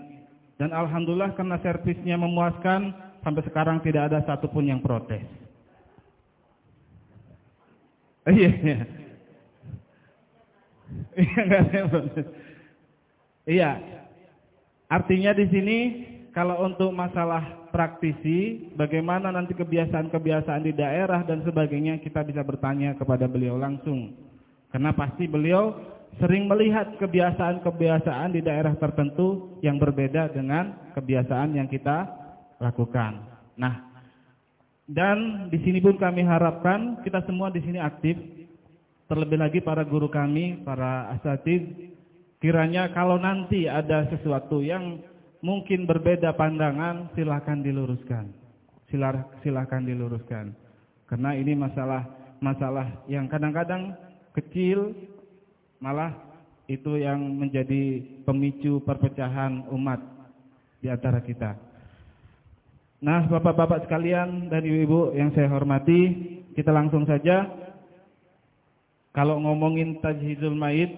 Dan alhamdulillah karena servisnya memuaskan, sampai sekarang tidak ada satupun yang protes. Iya, iya. Iya, iya. Artinya di sini kalau untuk masalah praktisi, bagaimana nanti kebiasaan-kebiasaan di daerah dan sebagainya kita bisa bertanya kepada beliau langsung. Karena pasti beliau sering melihat kebiasaan-kebiasaan di daerah tertentu yang berbeda dengan kebiasaan yang kita lakukan. Nah, dan di sini pun kami harapkan kita semua di sini aktif. Terlebih lagi para guru kami, para asatid, kiranya kalau nanti ada sesuatu yang mungkin berbeda pandangan, silahkan diluruskan. Silahkan diluruskan. Karena ini masalah masalah yang kadang-kadang kecil malah itu yang menjadi pemicu perpecahan umat di antara kita. Nah, Bapak-bapak sekalian dan Ibu-ibu yang saya hormati, kita langsung saja kalau ngomongin tajhizul mayit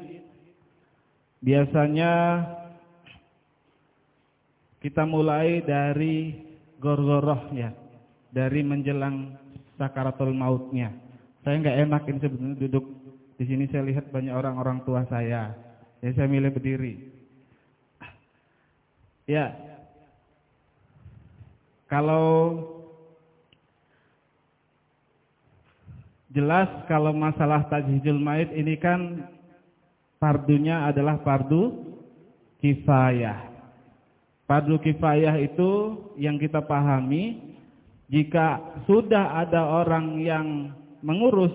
biasanya kita mulai dari gorgorohnya, dari menjelang sakaratul mautnya. Saya nggak enak ini sebenarnya duduk di sini saya lihat banyak orang-orang tua saya. Jadi saya milih berdiri. Ya. Kalau jelas kalau masalah tajhizul maid ini kan fardunya adalah fardu kifayah. Fardu kifayah itu yang kita pahami jika sudah ada orang yang mengurus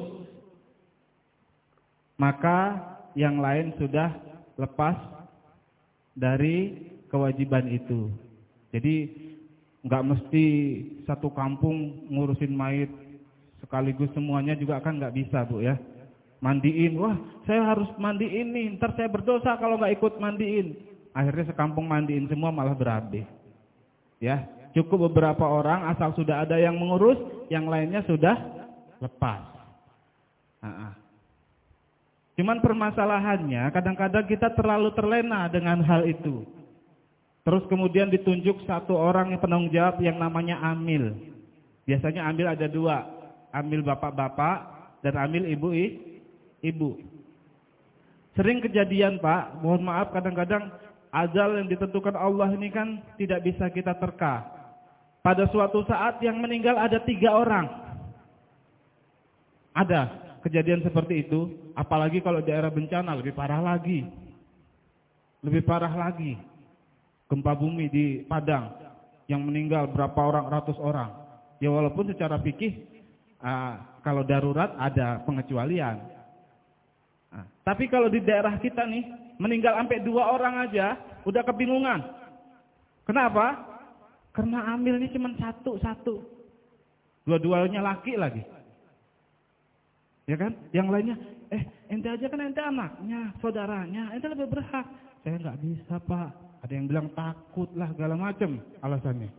maka yang lain sudah lepas dari kewajiban itu. Jadi nggak mesti satu kampung ngurusin mayit sekaligus semuanya juga kan nggak bisa bu ya. Mandiin, wah saya harus mandiin nih, ntar saya berdosa kalau nggak ikut mandiin. Akhirnya sekampung mandiin semua malah berabe. Ya, cukup beberapa orang asal sudah ada yang mengurus, yang lainnya sudah lepas. Nah, Cuman permasalahannya kadang-kadang kita terlalu terlena dengan hal itu. Terus kemudian ditunjuk satu orang yang penanggung jawab yang namanya amil. Biasanya amil ada dua. Amil bapak-bapak dan amil ibu-ibu. Sering kejadian Pak, mohon maaf kadang-kadang ajal yang ditentukan Allah ini kan tidak bisa kita terka. Pada suatu saat yang meninggal ada tiga orang. Ada kejadian seperti itu, apalagi kalau daerah bencana lebih parah lagi. Lebih parah lagi. Gempa bumi di Padang yang meninggal berapa orang, ratus orang. Ya walaupun secara fikih uh, kalau darurat ada pengecualian. Uh, tapi kalau di daerah kita nih meninggal sampai dua orang aja udah kebingungan. Kenapa? Karena amilnya cuma satu-satu. Dua-duanya laki lagi. Ya kan? Yang lainnya, eh ente aja kan ente anaknya, saudaranya, ente lebih berhak. Saya nggak bisa pak. Ada yang bilang takut lah segala macam alasannya.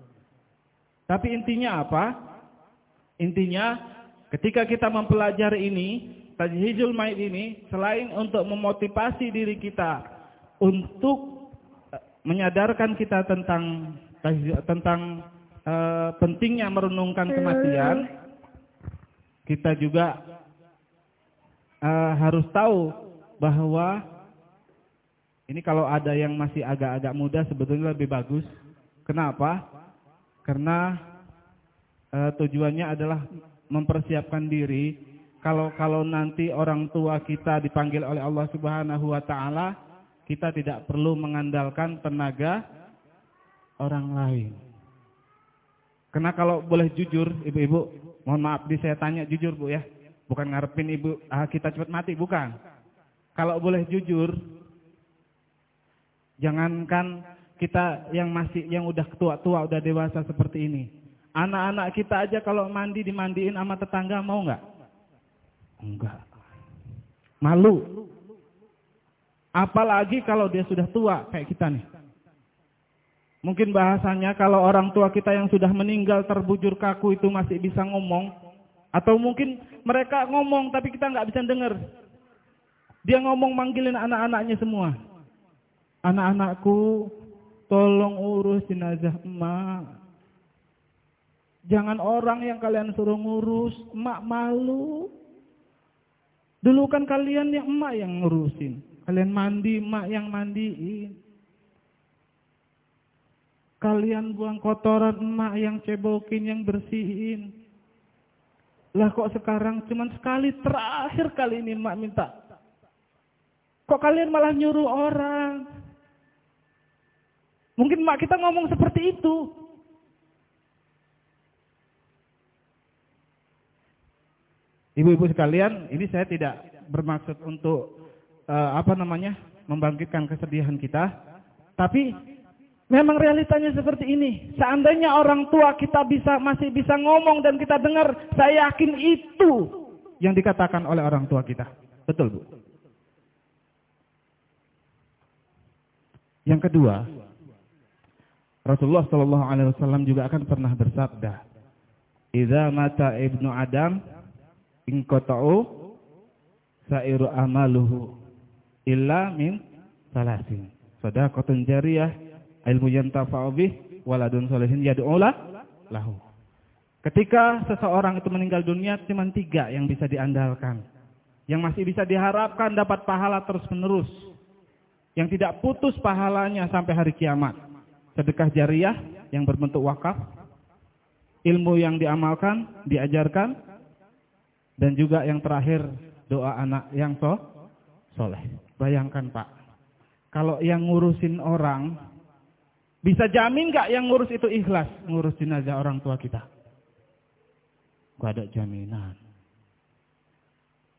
Tapi intinya apa? Intinya ketika kita mempelajari ini, tajhizul maid ini, selain untuk memotivasi diri kita untuk eh, menyadarkan kita tentang tentang uh, pentingnya merenungkan kematian, kita juga uh, harus tahu bahwa ini kalau ada yang masih agak-agak muda sebetulnya lebih bagus. Kenapa? Karena uh, tujuannya adalah mempersiapkan diri kalau kalau nanti orang tua kita dipanggil oleh Allah Subhanahu wa taala, kita tidak perlu mengandalkan tenaga orang lain. Karena kalau boleh jujur, ibu-ibu, mohon maaf di saya tanya jujur Bu ya. Bukan ngarepin ibu ah, kita cepat mati, bukan. Kalau boleh jujur, jangankan kita yang masih yang udah tua-tua, udah dewasa seperti ini. Anak-anak kita aja kalau mandi dimandiin sama tetangga mau nggak? Enggak. Malu. Apalagi kalau dia sudah tua kayak kita nih. Mungkin bahasanya kalau orang tua kita yang sudah meninggal terbujur kaku itu masih bisa ngomong, atau mungkin mereka ngomong tapi kita nggak bisa dengar. Dia ngomong manggilin anak-anaknya semua. Anak-anakku, tolong urus jenazah emak. Jangan orang yang kalian suruh ngurus, emak malu. Dulu kan kalian yang emak yang ngurusin. Kalian mandi, emak yang mandiin. Kalian buang kotoran, emak yang cebokin, yang bersihin. Lah kok sekarang cuman sekali terakhir kali ini emak minta. Kok kalian malah nyuruh orang? Mungkin emak kita ngomong seperti itu. Ibu-ibu sekalian, ini saya tidak bermaksud untuk uh, apa namanya membangkitkan kesedihan kita, tapi memang realitanya seperti ini. Seandainya orang tua kita bisa masih bisa ngomong dan kita dengar, saya yakin itu yang dikatakan oleh orang tua kita. Betul bu. Yang kedua, Rasulullah Shallallahu Alaihi Wasallam juga akan pernah bersabda, "Idza mata ibnu Adam, inqata'u sa'iru amaluhu illa min salasin. Sadaqatun jariyah, ilmu yantafa'u bih, waladun solihin yad'ula lahu. Ketika seseorang itu meninggal dunia, cuma tiga yang bisa diandalkan. Yang masih bisa diharapkan dapat pahala terus menerus. Yang tidak putus pahalanya sampai hari kiamat. Sedekah jariah yang berbentuk wakaf. Ilmu yang diamalkan, diajarkan, dan juga yang terakhir doa anak yang so, soleh. Bayangkan Pak, kalau yang ngurusin orang, bisa jamin nggak yang ngurus itu ikhlas ngurus jenazah orang tua kita? Gak ada jaminan.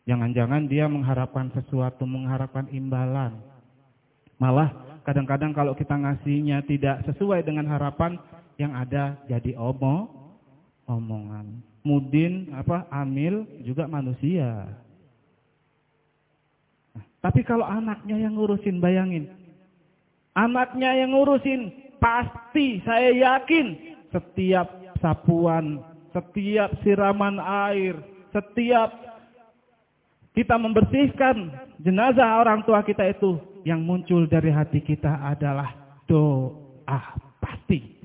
Jangan-jangan dia mengharapkan sesuatu, mengharapkan imbalan. Malah kadang-kadang kalau kita ngasihnya tidak sesuai dengan harapan, yang ada jadi omong, omongan. Mudin apa Amil juga manusia. Nah, tapi kalau anaknya yang ngurusin, bayangin. Anaknya yang ngurusin, pasti saya yakin setiap sapuan, setiap siraman air, setiap kita membersihkan jenazah orang tua kita itu yang muncul dari hati kita adalah doa pasti.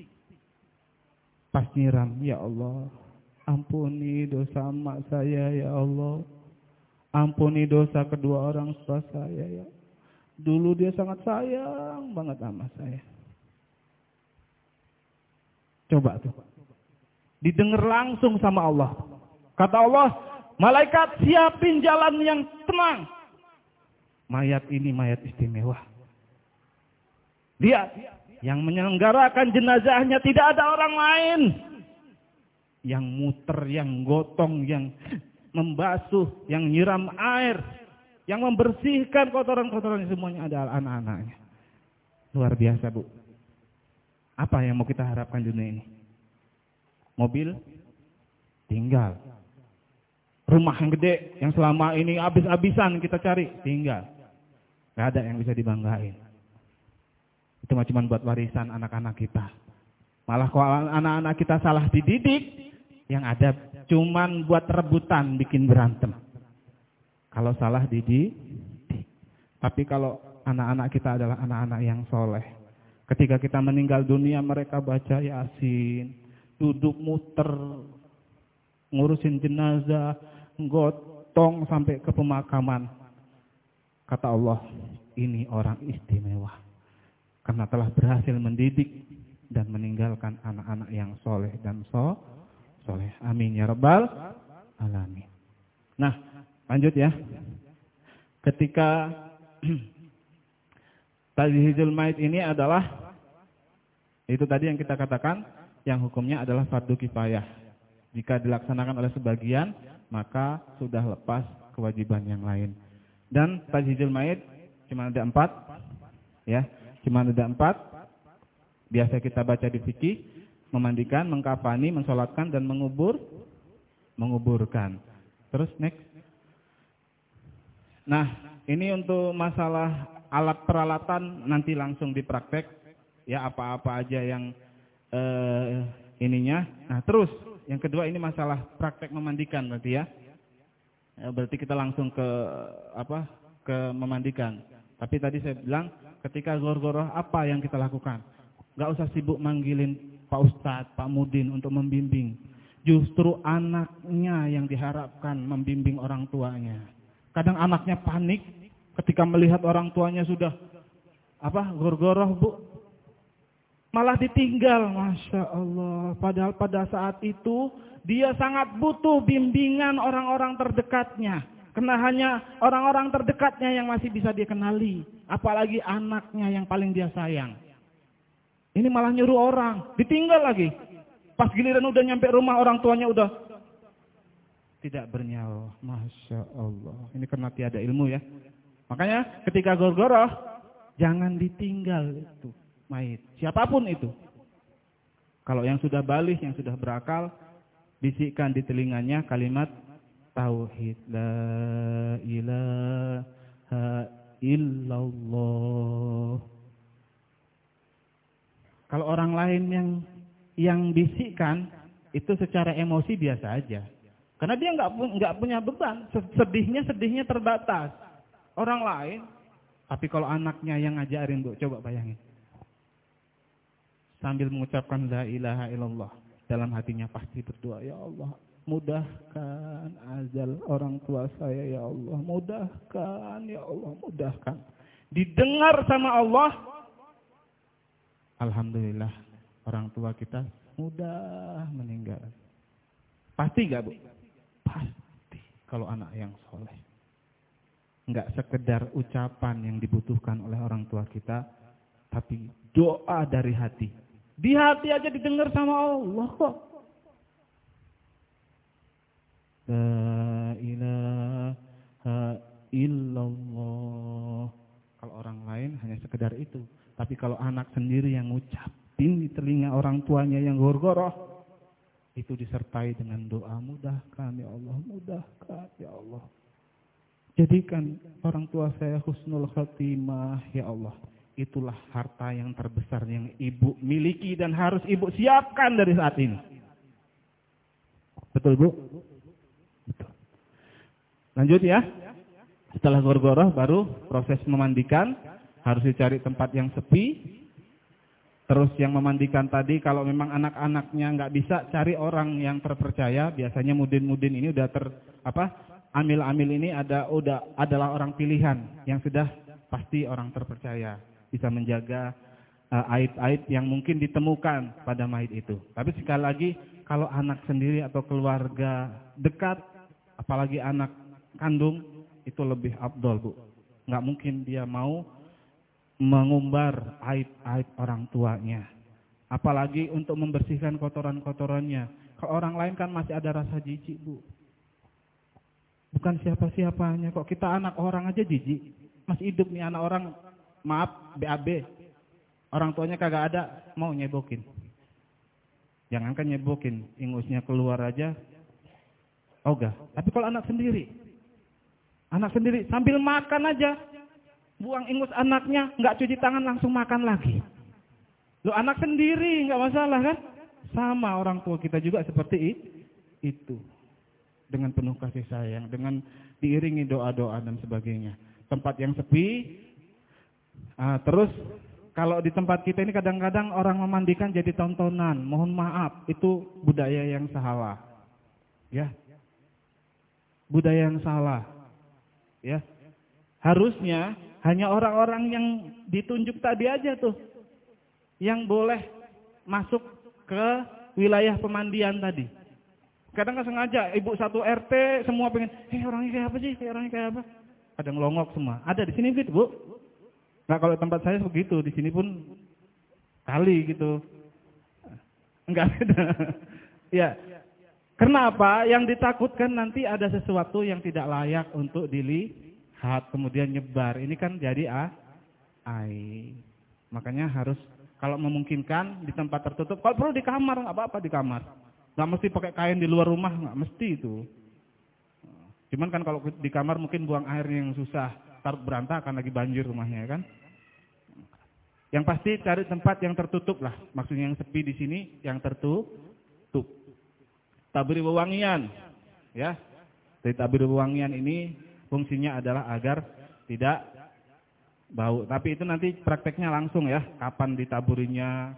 Pas nyiram, ya Allah, Ampuni dosa emak saya ya Allah. Ampuni dosa kedua orang tua saya ya. Dulu dia sangat sayang banget sama saya. Coba tuh. Didengar langsung sama Allah. Kata Allah, malaikat siapin jalan yang tenang. Mayat ini mayat istimewa. Lihat, yang menyelenggarakan jenazahnya tidak ada orang lain yang muter, yang gotong, yang membasuh, yang nyiram air, yang membersihkan kotoran-kotoran semuanya adalah anak-anaknya. Luar biasa, Bu. Apa yang mau kita harapkan di dunia ini? Mobil tinggal. Rumah yang gede yang selama ini habis-habisan kita cari tinggal. Gak ada yang bisa dibanggain. Itu cuma buat warisan anak-anak kita. Malah kalau anak-anak kita salah dididik, yang ada cuman buat rebutan bikin berantem. Kalau salah didik, tapi kalau anak-anak kita adalah anak-anak yang soleh. Ketika kita meninggal dunia mereka baca yasin, duduk muter, ngurusin jenazah, gotong sampai ke pemakaman. Kata Allah, ini orang istimewa. Karena telah berhasil mendidik dan meninggalkan anak-anak yang soleh dan soleh soleh. Amin ya rabbal alamin. Nah, lanjut ya. Ketika Tazhijul Mait ini adalah itu tadi yang kita katakan yang hukumnya adalah fardu kifayah. Jika dilaksanakan oleh sebagian, maka sudah lepas kewajiban yang lain. Dan Tazhijul Mait cuma ada empat, ya, cuma ada empat. Biasa kita baca di fikih, memandikan, mengkafani, mensolatkan dan mengubur, menguburkan. Terus next. Nah, ini untuk masalah alat peralatan nanti langsung dipraktek ya apa-apa aja yang eh, ininya. Nah, terus yang kedua ini masalah praktek memandikan berarti ya. ya berarti kita langsung ke apa? ke memandikan. Tapi tadi saya bilang ketika gor-goroh apa yang kita lakukan? Gak usah sibuk manggilin Pak Ustadz, Pak Mudin untuk membimbing. Justru anaknya yang diharapkan membimbing orang tuanya. Kadang anaknya panik ketika melihat orang tuanya sudah apa gorgoroh bu. Malah ditinggal, Masya Allah. Padahal pada saat itu dia sangat butuh bimbingan orang-orang terdekatnya. Karena hanya orang-orang terdekatnya yang masih bisa dia kenali. Apalagi anaknya yang paling dia sayang. Ini malah nyuruh orang, ditinggal lagi. Pas giliran udah nyampe rumah orang tuanya udah tidak bernyawa. Masya Allah. Ini karena tiada ilmu ya. Makanya ketika gorgoroh, jangan ditinggal itu mayit. Siapa pun itu. Kalau yang sudah balik, yang sudah berakal, bisikkan di telinganya kalimat Tauhid. La ilaha illallah. Kalau orang lain yang yang bisikkan itu secara emosi biasa aja. Karena dia nggak nggak punya beban, sedihnya sedihnya terbatas. Orang lain, tapi kalau anaknya yang ngajarin bu, coba bayangin. Sambil mengucapkan la ilaha illallah, dalam hatinya pasti berdoa, ya Allah, mudahkan azal orang tua saya ya Allah, mudahkan ya Allah, mudahkan. Didengar sama Allah, Alhamdulillah orang tua kita mudah meninggal. Pasti gak bu? Pasti kalau anak yang soleh. Enggak sekedar ucapan yang dibutuhkan oleh orang tua kita, tapi doa dari hati. Di hati aja didengar sama Allah kok. La ilaha illallah. Kalau orang lain hanya sekedar itu. Tapi kalau anak sendiri yang ngucapin di telinga orang tuanya yang gorgoroh, itu disertai dengan doa mudahkan ya Allah, mudahkan ya Allah. Jadikan orang tua saya husnul khatimah ya Allah. Itulah harta yang terbesar yang ibu miliki dan harus ibu siapkan dari saat ini. Betul bu? Lanjut ya. Setelah gorgoroh baru proses memandikan harus dicari tempat yang sepi. Terus yang memandikan tadi kalau memang anak-anaknya nggak bisa cari orang yang terpercaya, biasanya mudin-mudin ini udah ter apa? Amil-amil ini ada udah adalah orang pilihan yang sudah pasti orang terpercaya, bisa menjaga uh, aib-aib yang mungkin ditemukan pada mayit itu. Tapi sekali lagi kalau anak sendiri atau keluarga dekat, apalagi anak kandung itu lebih abdol bu. Nggak mungkin dia mau mengumbar aib-aib orang tuanya. Apalagi untuk membersihkan kotoran-kotorannya. Kalau orang lain kan masih ada rasa jijik, Bu. Bukan siapa-siapanya kok. Kita anak orang aja jijik. Masih hidup nih anak orang, maaf, BAB. Orang tuanya kagak ada, mau nyebokin. Jangankan nyebokin, ingusnya keluar aja, ogah. Tapi kalau anak sendiri, anak sendiri sambil makan aja, buang ingus anaknya, nggak cuci tangan langsung makan lagi. Lo anak sendiri nggak masalah kan? Sama orang tua kita juga seperti itu. Dengan penuh kasih sayang, dengan diiringi doa-doa dan sebagainya. Tempat yang sepi, uh, terus kalau di tempat kita ini kadang-kadang orang memandikan jadi tontonan. Mohon maaf, itu budaya yang salah. Ya. Budaya yang salah. Ya. Harusnya hanya orang-orang yang ditunjuk tadi aja tuh. Yang boleh masuk ke wilayah pemandian tadi. Kadang nggak sengaja, ibu satu RT semua pengen, eh orangnya kayak apa sih, eh, orangnya kayak apa? Ada ngelongok semua. Ada di sini gitu bu. Nah kalau tempat saya begitu, di sini pun kali gitu. Enggak ada. ya. Kenapa? Yang ditakutkan nanti ada sesuatu yang tidak layak untuk dili hat kemudian nyebar. Ini kan jadi a ai. Makanya harus kalau memungkinkan di tempat tertutup. Kalau perlu di kamar nggak apa-apa di kamar. Nggak mesti pakai kain di luar rumah nggak mesti itu. Cuman kan kalau di kamar mungkin buang airnya yang susah, taruh berantakan lagi banjir rumahnya kan. Yang pasti cari tempat yang tertutup lah. Maksudnya yang sepi di sini, yang tertutup. Taburi wewangian. Ya. Dari taburi wewangian ini fungsinya adalah agar tidak bau. Tapi itu nanti prakteknya langsung ya, kapan ditaburinya,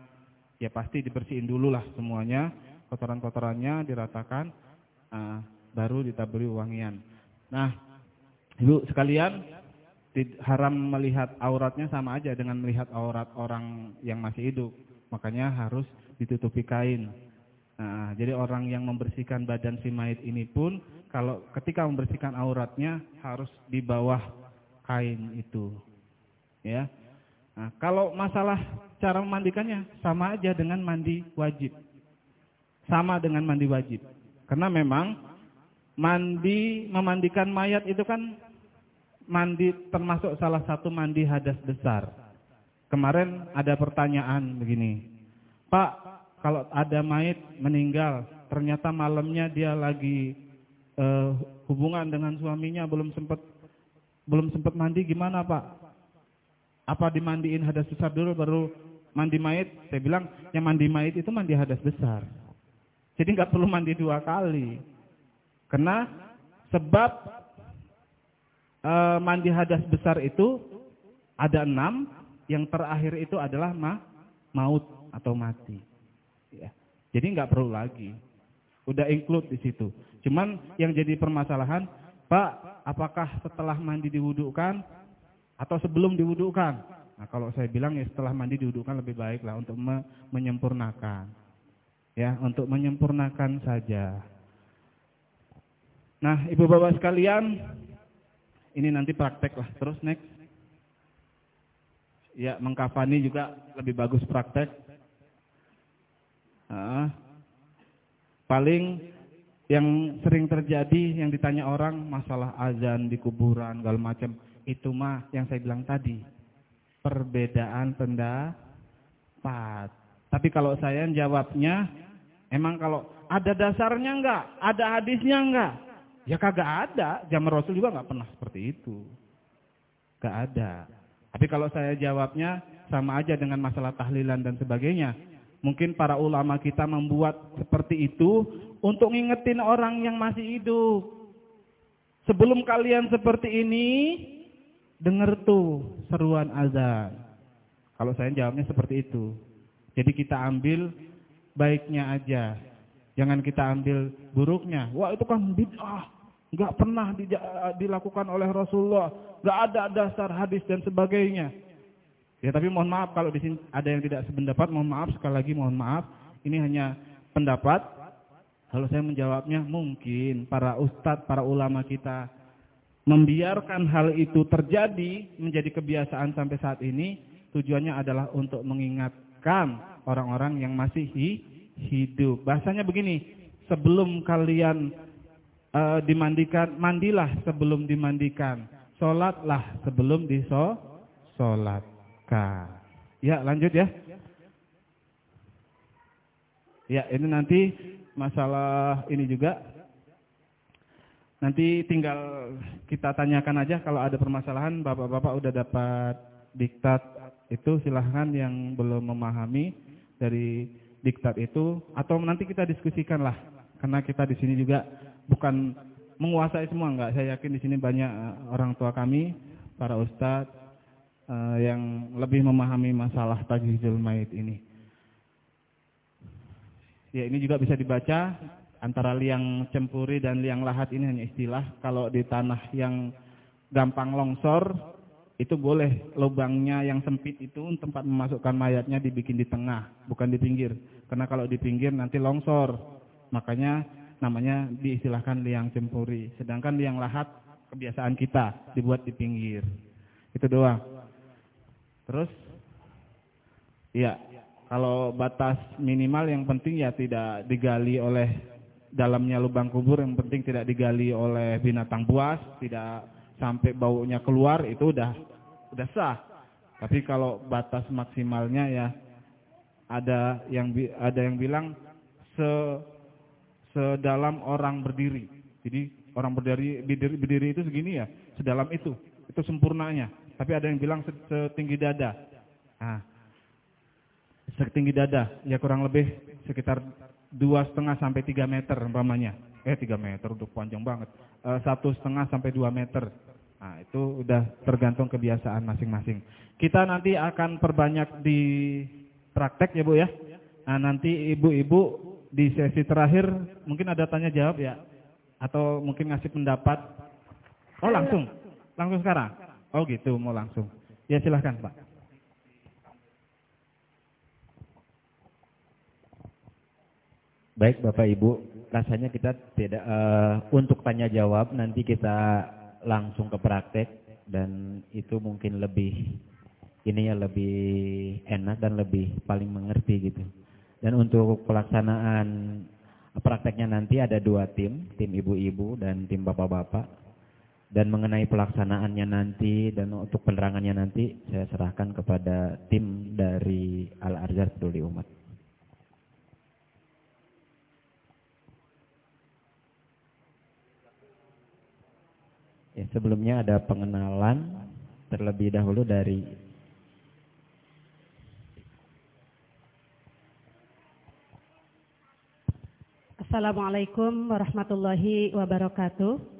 ya pasti dibersihin dulu lah semuanya, kotoran-kotorannya diratakan, uh, baru ditaburi wangian. Nah, Ibu sekalian, haram melihat auratnya sama aja dengan melihat aurat orang yang masih hidup. Makanya harus ditutupi kain. Nah, jadi orang yang membersihkan badan si mayit ini pun kalau ketika membersihkan auratnya harus di bawah kain itu. Ya. Nah, kalau masalah cara memandikannya sama aja dengan mandi wajib. Sama dengan mandi wajib. Karena memang mandi memandikan mayat itu kan mandi termasuk salah satu mandi hadas besar. Kemarin ada pertanyaan begini. Pak, kalau ada mayat meninggal, ternyata malamnya dia lagi uh, hubungan dengan suaminya belum sempat belum sempat mandi gimana, Pak? Apa dimandiin hadas besar dulu baru mandi mayat? Saya bilang, yang mandi mayat itu mandi hadas besar. Jadi nggak perlu mandi dua kali. Karena sebab e, mandi hadas besar itu ada enam, yang terakhir itu adalah ma, maut atau mati. Ya. Jadi nggak perlu lagi. Udah include di situ. Cuman yang jadi permasalahan, Pak, apakah setelah mandi diwudukan atau sebelum diwudukan? Nah, kalau saya bilang ya setelah mandi diwudukan lebih baik lah untuk me menyempurnakan ya untuk menyempurnakan saja. Nah, Ibu Bapak sekalian, ini nanti praktek lah. Terus next. Ya, mengkafani juga lebih bagus praktek. Nah, paling yang sering terjadi yang ditanya orang masalah azan di kuburan segala macam itu mah yang saya bilang tadi perbedaan pendapat. Tapi kalau saya jawabnya Emang kalau ada dasarnya enggak? Ada hadisnya enggak? Ya kagak ada. Zaman Rasul juga enggak pernah seperti itu. Enggak ada. Tapi kalau saya jawabnya sama aja dengan masalah tahlilan dan sebagainya. Mungkin para ulama kita membuat seperti itu untuk ngingetin orang yang masih hidup. Sebelum kalian seperti ini, dengar tuh seruan azan. Kalau saya jawabnya seperti itu. Jadi kita ambil baiknya aja. Jangan kita ambil buruknya. Wah itu kan bid'ah. Nggak pernah di, dilakukan oleh Rasulullah. Nggak ada dasar hadis dan sebagainya. Ya tapi mohon maaf kalau di sini ada yang tidak sependapat, mohon maaf sekali lagi mohon maaf. Ini hanya pendapat. Kalau saya menjawabnya mungkin para ustadz, para ulama kita membiarkan hal itu terjadi menjadi kebiasaan sampai saat ini tujuannya adalah untuk mengingatkan orang-orang yang masih hidup. Bahasanya begini, sebelum kalian uh, dimandikan, mandilah sebelum dimandikan. Sholatlah sebelum disolatkan. Ya, lanjut ya. Ya, ini nanti masalah ini juga. Nanti tinggal kita tanyakan aja kalau ada permasalahan, Bapak-bapak udah dapat diktat itu silahkan yang belum memahami dari diktat itu atau nanti kita diskusikan lah karena kita di sini juga bukan menguasai semua enggak saya yakin di sini banyak eh, orang tua kami para ustadz uh, yang lebih memahami masalah tajhizul mait ini ya ini juga bisa dibaca antara liang cempuri dan liang lahat ini hanya istilah kalau di tanah yang gampang longsor itu boleh lubangnya yang sempit itu tempat memasukkan mayatnya dibikin di tengah, bukan di pinggir. Karena kalau di pinggir nanti longsor. Makanya namanya diistilahkan liang cempuri. Sedangkan liang lahat kebiasaan kita dibuat di pinggir. Itu doang. Terus ya, kalau batas minimal yang penting ya tidak digali oleh dalamnya lubang kubur, yang penting tidak digali oleh binatang buas, tidak sampai baunya keluar itu udah udah sah. Tapi kalau batas maksimalnya ya ada yang ada yang bilang se sedalam orang berdiri. Jadi orang berdiri berdiri, berdiri itu segini ya, sedalam itu. Itu sempurnanya. Tapi ada yang bilang setinggi dada. Nah, setinggi dada, ya kurang lebih sekitar dua setengah sampai tiga meter umpamanya. Eh tiga meter untuk panjang banget. Eh, satu setengah sampai dua meter. Nah, itu udah tergantung kebiasaan masing-masing. Kita nanti akan perbanyak di praktek ya Bu ya. Nah, nanti ibu-ibu di sesi terakhir mungkin ada tanya jawab ya. Atau mungkin ngasih pendapat. Oh langsung. Langsung sekarang? Oh gitu, mau langsung. Ya silahkan Pak. Baik Bapak Ibu, rasanya kita tidak uh, untuk tanya jawab nanti kita langsung ke praktek dan itu mungkin lebih ini ya lebih enak dan lebih paling mengerti gitu. Dan untuk pelaksanaan prakteknya nanti ada dua tim, tim ibu-ibu dan tim bapak-bapak. Dan mengenai pelaksanaannya nanti dan untuk penerangannya nanti saya serahkan kepada tim dari Al-Arzar Peduli Umat. Ya, sebelumnya ada pengenalan terlebih dahulu dari Assalamualaikum warahmatullahi wabarakatuh.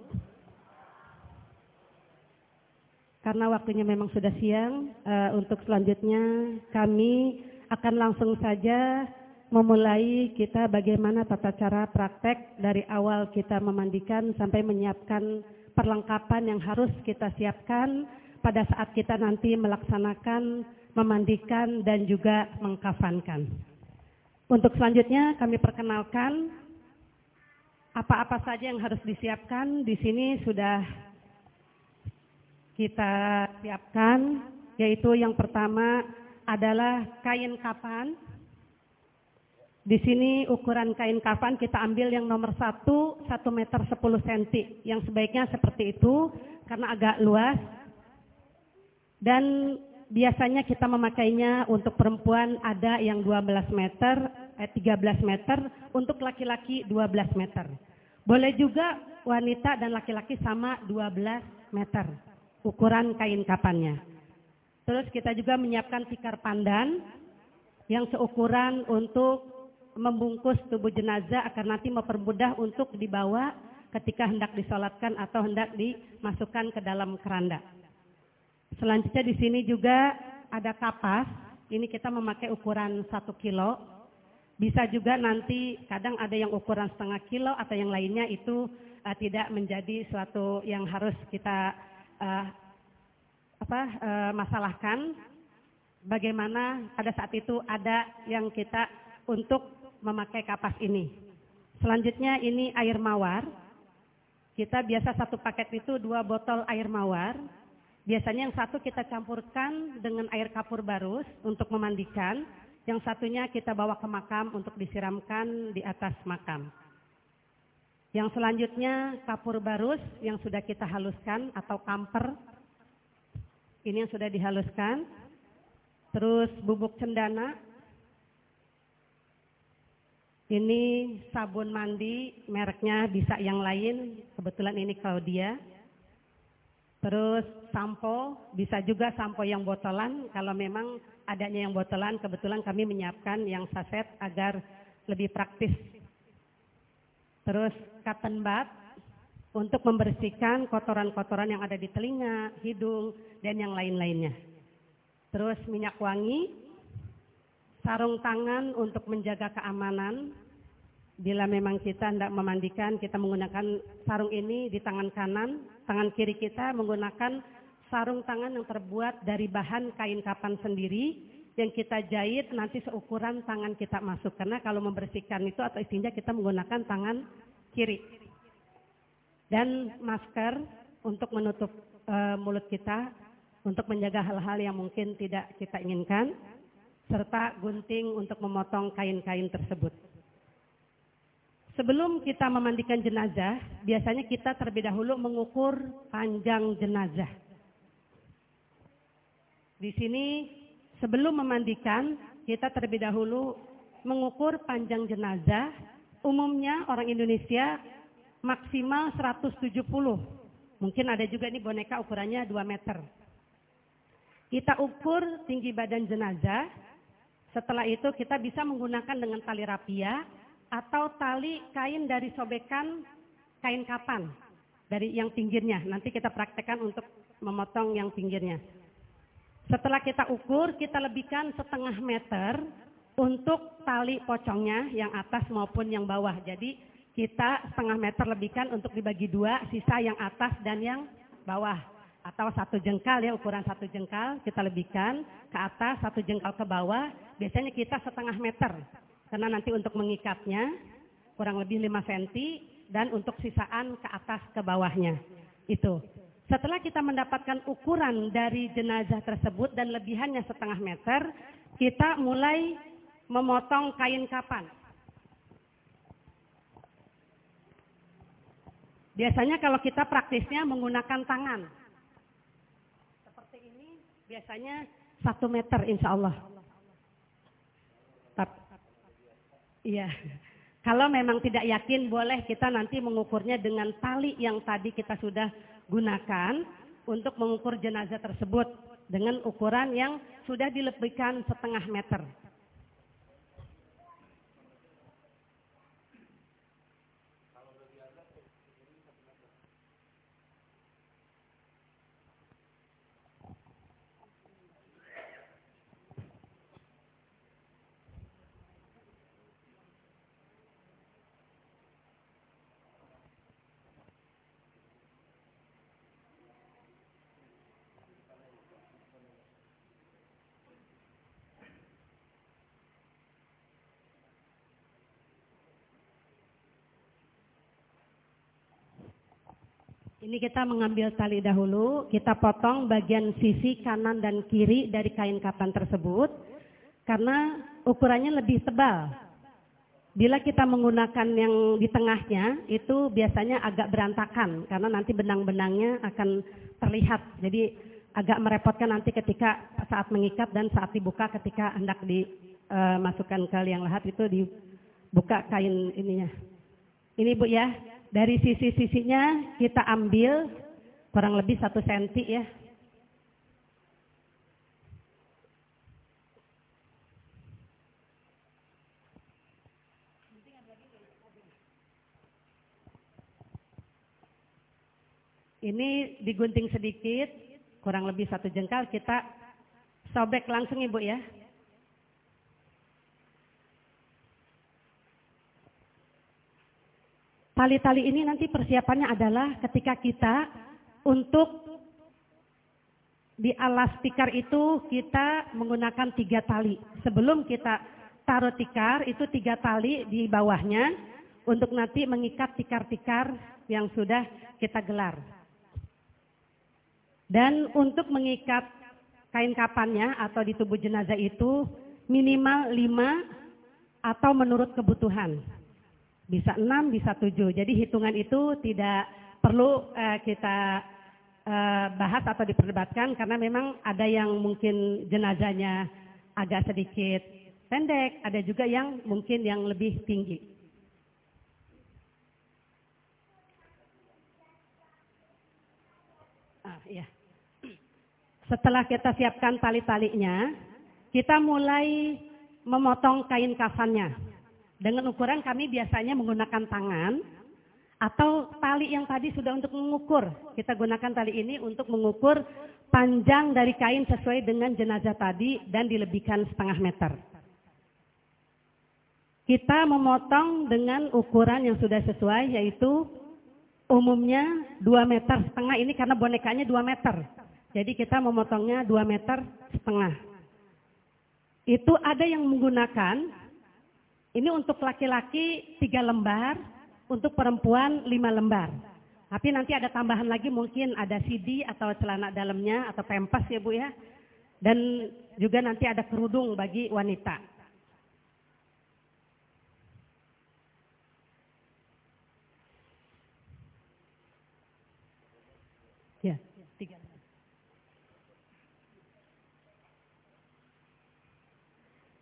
Karena waktunya memang sudah siang, uh, untuk selanjutnya kami akan langsung saja memulai kita bagaimana tata cara praktek dari awal kita memandikan sampai menyiapkan perlengkapan yang harus kita siapkan pada saat kita nanti melaksanakan, memandikan, dan juga mengkafankan. Untuk selanjutnya kami perkenalkan apa-apa saja yang harus disiapkan. Di sini sudah kita siapkan, yaitu yang pertama adalah kain kapan di sini ukuran kain kafan kita ambil yang nomor satu, satu meter sepuluh senti. Yang sebaiknya seperti itu karena agak luas. Dan biasanya kita memakainya untuk perempuan ada yang 12 meter, eh, 13 meter, untuk laki-laki 12 meter. Boleh juga wanita dan laki-laki sama 12 meter ukuran kain kapannya. Terus kita juga menyiapkan tikar pandan yang seukuran untuk membungkus tubuh jenazah akan nanti mempermudah untuk dibawa ketika hendak disolatkan atau hendak dimasukkan ke dalam keranda. Selanjutnya di sini juga ada kapas. Ini kita memakai ukuran satu kilo. Bisa juga nanti kadang ada yang ukuran setengah kilo atau yang lainnya itu uh, tidak menjadi suatu yang harus kita uh, apa uh, masalahkan. Bagaimana pada saat itu ada yang kita untuk memakai kapas ini. Selanjutnya ini air mawar. Kita biasa satu paket itu dua botol air mawar. Biasanya yang satu kita campurkan dengan air kapur barus untuk memandikan. Yang satunya kita bawa ke makam untuk disiramkan di atas makam. Yang selanjutnya kapur barus yang sudah kita haluskan atau kamper. Ini yang sudah dihaluskan. Terus bubuk cendana ini sabun mandi, mereknya bisa yang lain, kebetulan ini Claudia. Terus sampo, bisa juga sampo yang botolan, kalau memang adanya yang botolan, kebetulan kami menyiapkan yang saset agar lebih praktis. Terus cotton bud, untuk membersihkan kotoran-kotoran yang ada di telinga, hidung, dan yang lain-lainnya. Terus minyak wangi, sarung tangan untuk menjaga keamanan. Bila memang kita hendak memandikan, kita menggunakan sarung ini di tangan kanan, tangan kiri kita menggunakan sarung tangan yang terbuat dari bahan kain kapan sendiri yang kita jahit nanti seukuran tangan kita masuk. Karena kalau membersihkan itu atau istinja kita menggunakan tangan kiri. Dan masker untuk menutup e, mulut kita untuk menjaga hal-hal yang mungkin tidak kita inginkan serta gunting untuk memotong kain-kain tersebut. Sebelum kita memandikan jenazah, biasanya kita terlebih dahulu mengukur panjang jenazah. Di sini sebelum memandikan, kita terlebih dahulu mengukur panjang jenazah. Umumnya orang Indonesia maksimal 170. Mungkin ada juga ini boneka ukurannya 2 meter. Kita ukur tinggi badan jenazah setelah itu kita bisa menggunakan dengan tali rapia atau tali kain dari sobekan kain kapan dari yang pinggirnya. Nanti kita praktekkan untuk memotong yang pinggirnya. Setelah kita ukur, kita lebihkan setengah meter untuk tali pocongnya yang atas maupun yang bawah. Jadi kita setengah meter lebihkan untuk dibagi dua, sisa yang atas dan yang bawah. atau satu jengkal ya ukuran satu jengkal kita lebihkan ke atas satu jengkal ke bawah biasanya kita setengah meter karena nanti untuk mengikatnya kurang lebih 5 cm dan untuk sisaan ke atas ke bawahnya itu setelah kita mendapatkan ukuran dari jenazah tersebut dan lebihannya setengah meter kita mulai memotong kain kapan Biasanya kalau kita praktisnya menggunakan tangan. Seperti ini biasanya satu meter insya Allah. Iya. Kalau memang tidak yakin boleh kita nanti mengukurnya dengan tali yang tadi kita sudah gunakan untuk mengukur jenazah tersebut dengan ukuran yang sudah dilebihkan setengah meter. Ini kita mengambil tali dahulu, kita potong bagian sisi kanan dan kiri dari kain kapan tersebut karena ukurannya lebih tebal. Bila kita menggunakan yang di tengahnya itu biasanya agak berantakan karena nanti benang-benangnya akan terlihat. Jadi agak merepotkan nanti ketika saat mengikat dan saat dibuka ketika hendak dimasukkan ke liang lahat itu dibuka kain ininya. Ini Bu ya, dari sisi-sisinya kita ambil kurang lebih satu senti ya. Ini digunting sedikit, kurang lebih satu jengkal kita sobek langsung ibu ya. Tali-tali ini nanti persiapannya adalah ketika kita untuk di alas tikar itu kita menggunakan tiga tali. Sebelum kita taruh tikar itu tiga tali di bawahnya untuk nanti mengikat tikar-tikar yang sudah kita gelar. Dan untuk mengikat kain kapannya atau di tubuh jenazah itu minimal lima atau menurut kebutuhan bisa enam, bisa tujuh. Jadi hitungan itu tidak perlu uh, kita uh, bahas atau diperdebatkan karena memang ada yang mungkin jenazahnya agak sedikit pendek, ada juga yang mungkin yang lebih tinggi. Ah, iya. Setelah kita siapkan tali-talinya, kita mulai memotong kain kafannya. Dengan ukuran kami biasanya menggunakan tangan atau tali yang tadi sudah untuk mengukur. Kita gunakan tali ini untuk mengukur panjang dari kain sesuai dengan jenazah tadi dan dilebihkan setengah meter. Kita memotong dengan ukuran yang sudah sesuai yaitu umumnya 2 meter setengah ini karena bonekanya 2 meter. Jadi kita memotongnya 2 meter setengah. Itu ada yang menggunakan ini untuk laki-laki tiga lembar, untuk perempuan lima lembar. Tapi nanti ada tambahan lagi mungkin ada CD atau celana dalamnya atau pempas ya Bu ya. Dan juga nanti ada kerudung bagi wanita.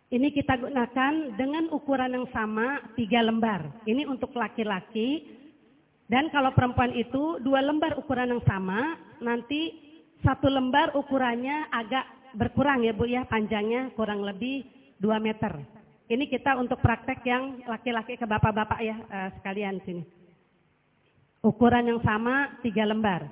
Ini kita gunakan dengan ukuran yang sama tiga lembar. Ini untuk laki-laki. Dan kalau perempuan itu dua lembar ukuran yang sama, nanti satu lembar ukurannya agak berkurang ya Bu ya, panjangnya kurang lebih dua meter. Ini kita untuk praktek yang laki-laki ke bapak-bapak ya uh, sekalian sini. Ukuran yang sama tiga lembar.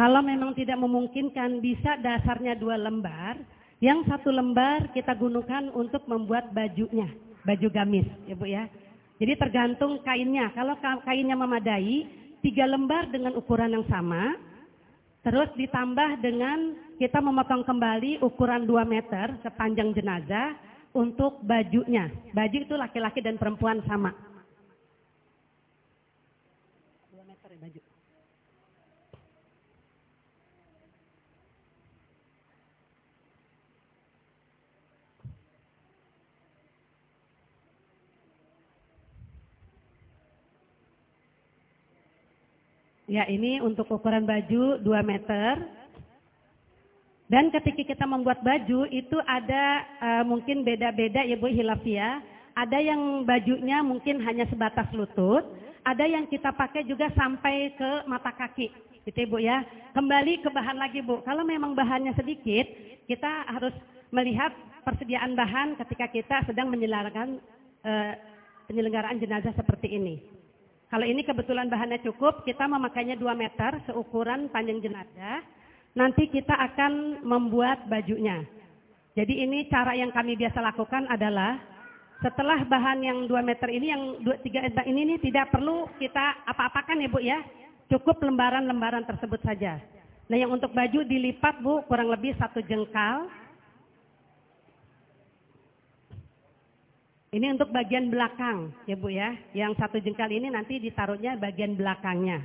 Kalau memang tidak memungkinkan bisa dasarnya dua lembar, yang satu lembar kita gunakan untuk membuat bajunya, baju gamis, ya Bu ya. Jadi tergantung kainnya. Kalau kainnya memadai, tiga lembar dengan ukuran yang sama, terus ditambah dengan kita memotong kembali ukuran 2 meter sepanjang jenazah untuk bajunya. Baju itu laki-laki dan perempuan sama. Ya ini untuk ukuran baju 2 meter. Dan ketika kita membuat baju itu ada uh, mungkin beda-beda ya Bu Hilafia. Ada yang bajunya mungkin hanya sebatas lutut. Ada yang kita pakai juga sampai ke mata kaki. Gitu ya Bu ya. Kembali ke bahan lagi Bu. Kalau memang bahannya sedikit, kita harus melihat persediaan bahan ketika kita sedang menyelenggarakan uh, penyelenggaraan jenazah seperti ini. Kalau ini kebetulan bahannya cukup, kita memakainya 2 meter seukuran panjang jenazah. Nanti kita akan membuat bajunya. Jadi ini cara yang kami biasa lakukan adalah setelah bahan yang 2 meter ini, yang 2, 3 meter ini, ini tidak perlu kita apa-apakan ya Bu ya. Cukup lembaran-lembaran tersebut saja. Nah yang untuk baju dilipat Bu kurang lebih satu jengkal Ini untuk bagian belakang, ya Bu ya. Yang satu jengkal ini nanti ditaruhnya bagian belakangnya.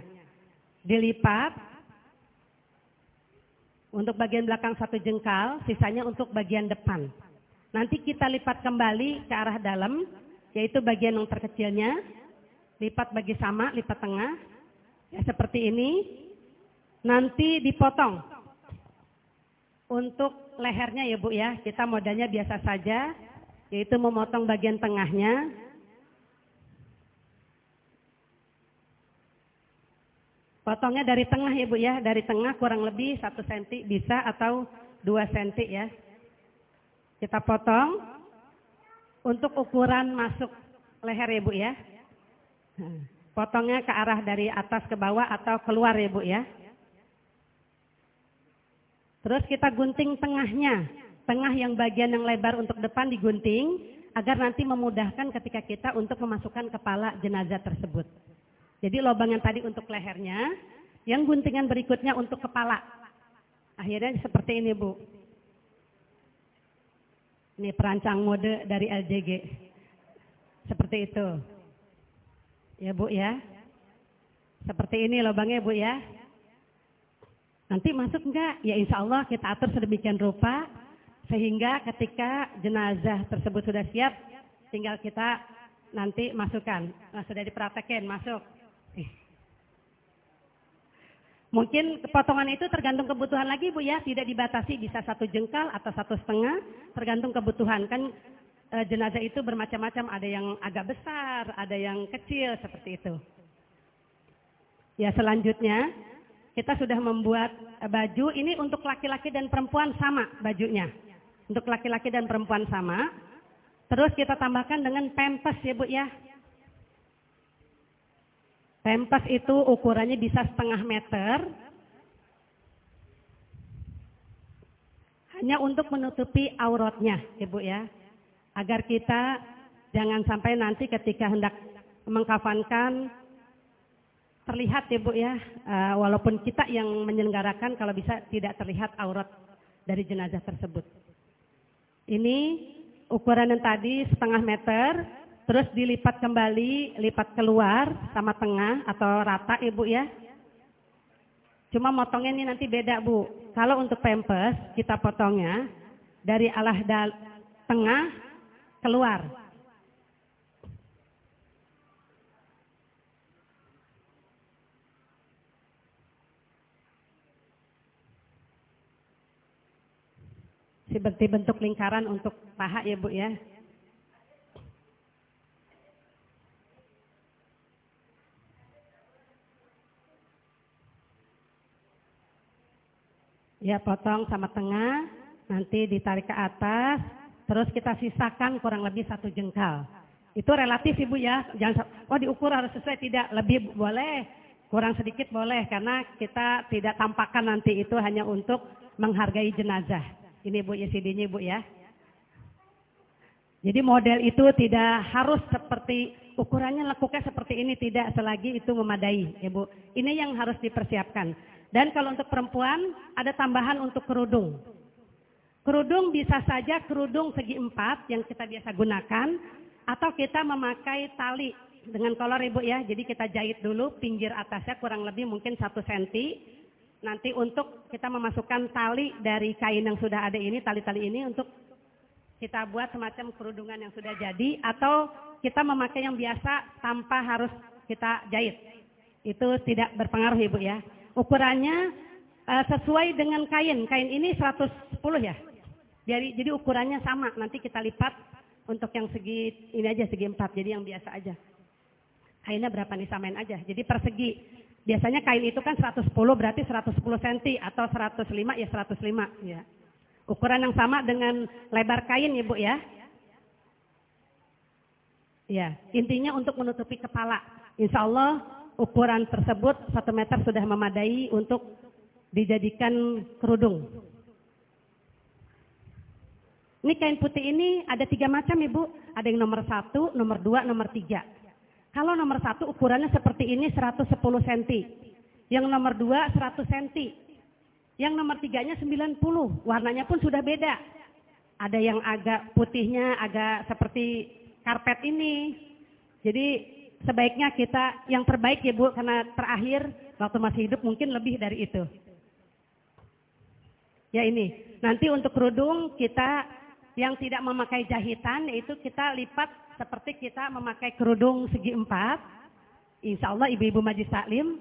Dilipat. Untuk bagian belakang satu jengkal, sisanya untuk bagian depan. Nanti kita lipat kembali ke arah dalam, yaitu bagian yang terkecilnya. Lipat bagi sama, lipat tengah. Ya seperti ini. Nanti dipotong. Untuk lehernya ya Bu ya, kita modalnya biasa saja yaitu memotong bagian tengahnya. Potongnya dari tengah ya Bu ya, dari tengah kurang lebih 1 cm bisa atau 2 cm ya. Kita potong untuk ukuran masuk leher ya Bu ya. Potongnya ke arah dari atas ke bawah atau keluar ya Bu ya. Terus kita gunting tengahnya tengah yang bagian yang lebar untuk depan digunting agar nanti memudahkan ketika kita untuk memasukkan kepala jenazah tersebut. Jadi lubang yang tadi untuk lehernya, yang guntingan berikutnya untuk kepala. Akhirnya seperti ini Bu. Ini perancang mode dari LJG. Seperti itu. Ya Bu ya. Seperti ini lubangnya Bu ya. Nanti masuk enggak? Ya insya Allah kita atur sedemikian rupa sehingga ketika jenazah tersebut sudah siap, tinggal kita nanti masukkan. Nah, sudah dipraktekin, masuk. Mungkin potongan itu tergantung kebutuhan lagi Bu ya, tidak dibatasi bisa satu jengkal atau satu setengah, tergantung kebutuhan. Kan e, jenazah itu bermacam-macam, ada yang agak besar, ada yang kecil seperti itu. Ya selanjutnya kita sudah membuat baju ini untuk laki-laki dan perempuan sama bajunya. Untuk laki-laki dan perempuan sama. Terus kita tambahkan dengan pempes ya Bu ya. Pempes itu ukurannya bisa setengah meter. Hanya untuk menutupi auratnya ya Bu ya. Agar kita jangan sampai nanti ketika hendak mengkafankan terlihat ya Bu ya. Uh, walaupun kita yang menyelenggarakan kalau bisa tidak terlihat aurat dari jenazah tersebut. Ini ukuran yang tadi setengah meter, terus dilipat kembali, lipat keluar sama tengah atau rata ibu ya. Cuma motongnya ini nanti beda bu. Kalau untuk pempes kita potongnya dari alah tengah keluar. seperti bentuk lingkaran untuk paha ya Bu ya. Ya potong sama tengah, nanti ditarik ke atas, terus kita sisakan kurang lebih satu jengkal. Itu relatif ibu ya, jangan oh diukur harus sesuai tidak, lebih boleh, kurang sedikit boleh karena kita tidak tampakkan nanti itu hanya untuk menghargai jenazah. Ini Bu ICD-nya Ibu ya. Jadi model itu tidak harus seperti ukurannya lekuknya seperti ini tidak selagi itu memadai, Ibu. Ini yang harus dipersiapkan. Dan kalau untuk perempuan ada tambahan untuk kerudung. Kerudung bisa saja kerudung segi empat yang kita biasa gunakan atau kita memakai tali dengan kolor ibu ya. Jadi kita jahit dulu pinggir atasnya kurang lebih mungkin satu senti. Nanti untuk kita memasukkan tali dari kain yang sudah ada ini, tali-tali ini untuk kita buat semacam kerudungan yang sudah jadi atau kita memakai yang biasa tanpa harus kita jahit. Itu tidak berpengaruh ibu ya. Ukurannya uh, sesuai dengan kain. Kain ini 110 ya. Jadi, jadi ukurannya sama. Nanti kita lipat untuk yang segi ini aja segi empat, jadi yang biasa aja. Kainnya berapa nih samain aja. Jadi persegi. Biasanya kain itu kan 110 berarti 110 cm atau 105 ya 105 ya. Ukuran yang sama dengan lebar kain ya Bu ya. Ya, intinya untuk menutupi kepala. Insya Allah ukuran tersebut 1 meter sudah memadai untuk dijadikan kerudung. Ini kain putih ini ada tiga macam ibu. Ada yang nomor satu, nomor dua, nomor tiga. Kalau nomor satu ukurannya seperti ini 110 cm. Yang nomor dua 100 cm. Yang nomor tiganya 90. Warnanya pun sudah beda. Ada yang agak putihnya agak seperti karpet ini. Jadi sebaiknya kita yang terbaik ya Bu. Karena terakhir waktu masih hidup mungkin lebih dari itu. Ya ini. Nanti untuk kerudung kita yang tidak memakai jahitan yaitu kita lipat seperti kita memakai kerudung segi empat. Insya Allah ibu-ibu majlis taklim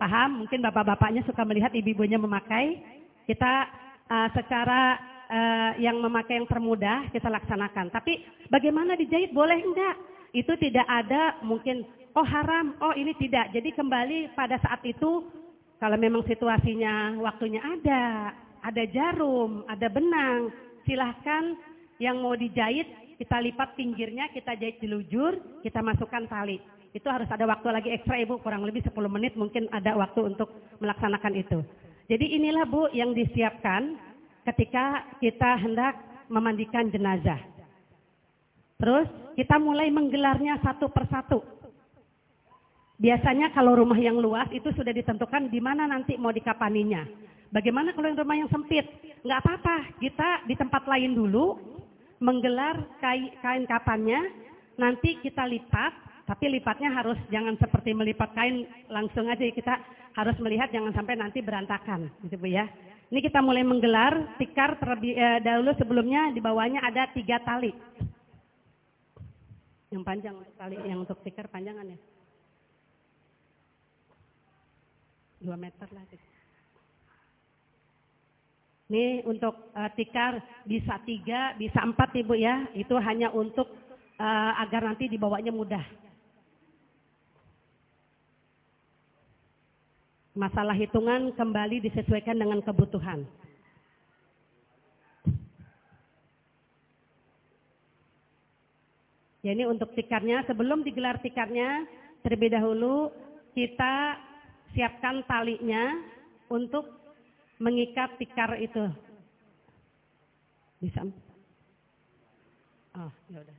paham, mungkin bapak-bapaknya suka melihat ibu-ibunya memakai. Kita uh, secara uh, yang memakai yang termudah kita laksanakan. Tapi bagaimana dijahit boleh enggak? Itu tidak ada mungkin oh haram, oh ini tidak. Jadi kembali pada saat itu kalau memang situasinya waktunya ada, ada jarum, ada benang, silahkan yang mau dijahit, kita lipat pinggirnya, kita jahit dilujur, kita masukkan tali. Itu harus ada waktu lagi ekstra Ibu, kurang lebih 10 menit mungkin ada waktu untuk melaksanakan itu. Jadi inilah Bu yang disiapkan ketika kita hendak memandikan jenazah. Terus kita mulai menggelarnya satu persatu. Biasanya kalau rumah yang luas itu sudah ditentukan di mana nanti mau dikapaninya. Bagaimana kalau yang rumah yang sempit? Enggak apa-apa, kita di tempat lain dulu, menggelar kain, kapannya, nanti kita lipat, tapi lipatnya harus jangan seperti melipat kain langsung aja kita harus melihat jangan sampai nanti berantakan, gitu Bu ya. Ini kita mulai menggelar tikar terlebih eh, dahulu sebelumnya di bawahnya ada tiga tali. Yang panjang tali, yang untuk tikar panjangan ya. Dua meter lah. Gitu. Ini untuk uh, tikar bisa tiga, bisa empat ibu ya. Itu hanya untuk uh, agar nanti dibawanya mudah. Masalah hitungan kembali disesuaikan dengan kebutuhan. Ya ini untuk tikarnya, sebelum digelar tikarnya, terlebih dahulu kita siapkan talinya untuk mengikat tikar itu? Bisa? Oh, ya udah.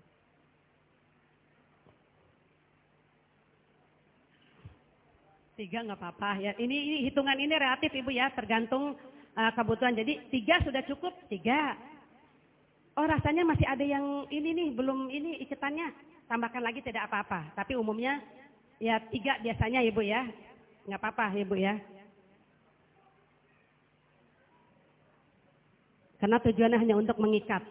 Tiga nggak apa-apa ya. Ini, ini hitungan ini relatif ibu ya, tergantung uh, kebutuhan. Jadi tiga sudah cukup, tiga. Oh rasanya masih ada yang ini nih, belum ini iketannya. Tambahkan lagi tidak apa-apa. Tapi umumnya ya tiga biasanya ibu ya. Nggak apa-apa ibu ya. Karena tujuannya hanya untuk mengikat.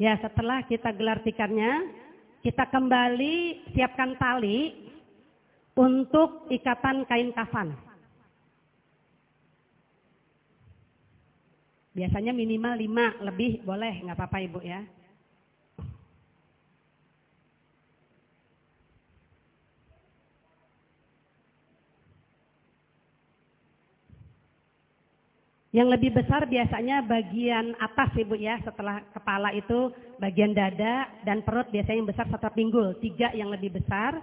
Ya, setelah kita gelar tikarnya, kita kembali siapkan tali untuk ikatan kain kafan. Biasanya minimal 5, lebih boleh, nggak apa-apa Ibu ya. Yang lebih besar biasanya bagian atas Ibu ya, setelah kepala itu bagian dada dan perut biasanya yang besar setelah pinggul. Tiga yang lebih besar.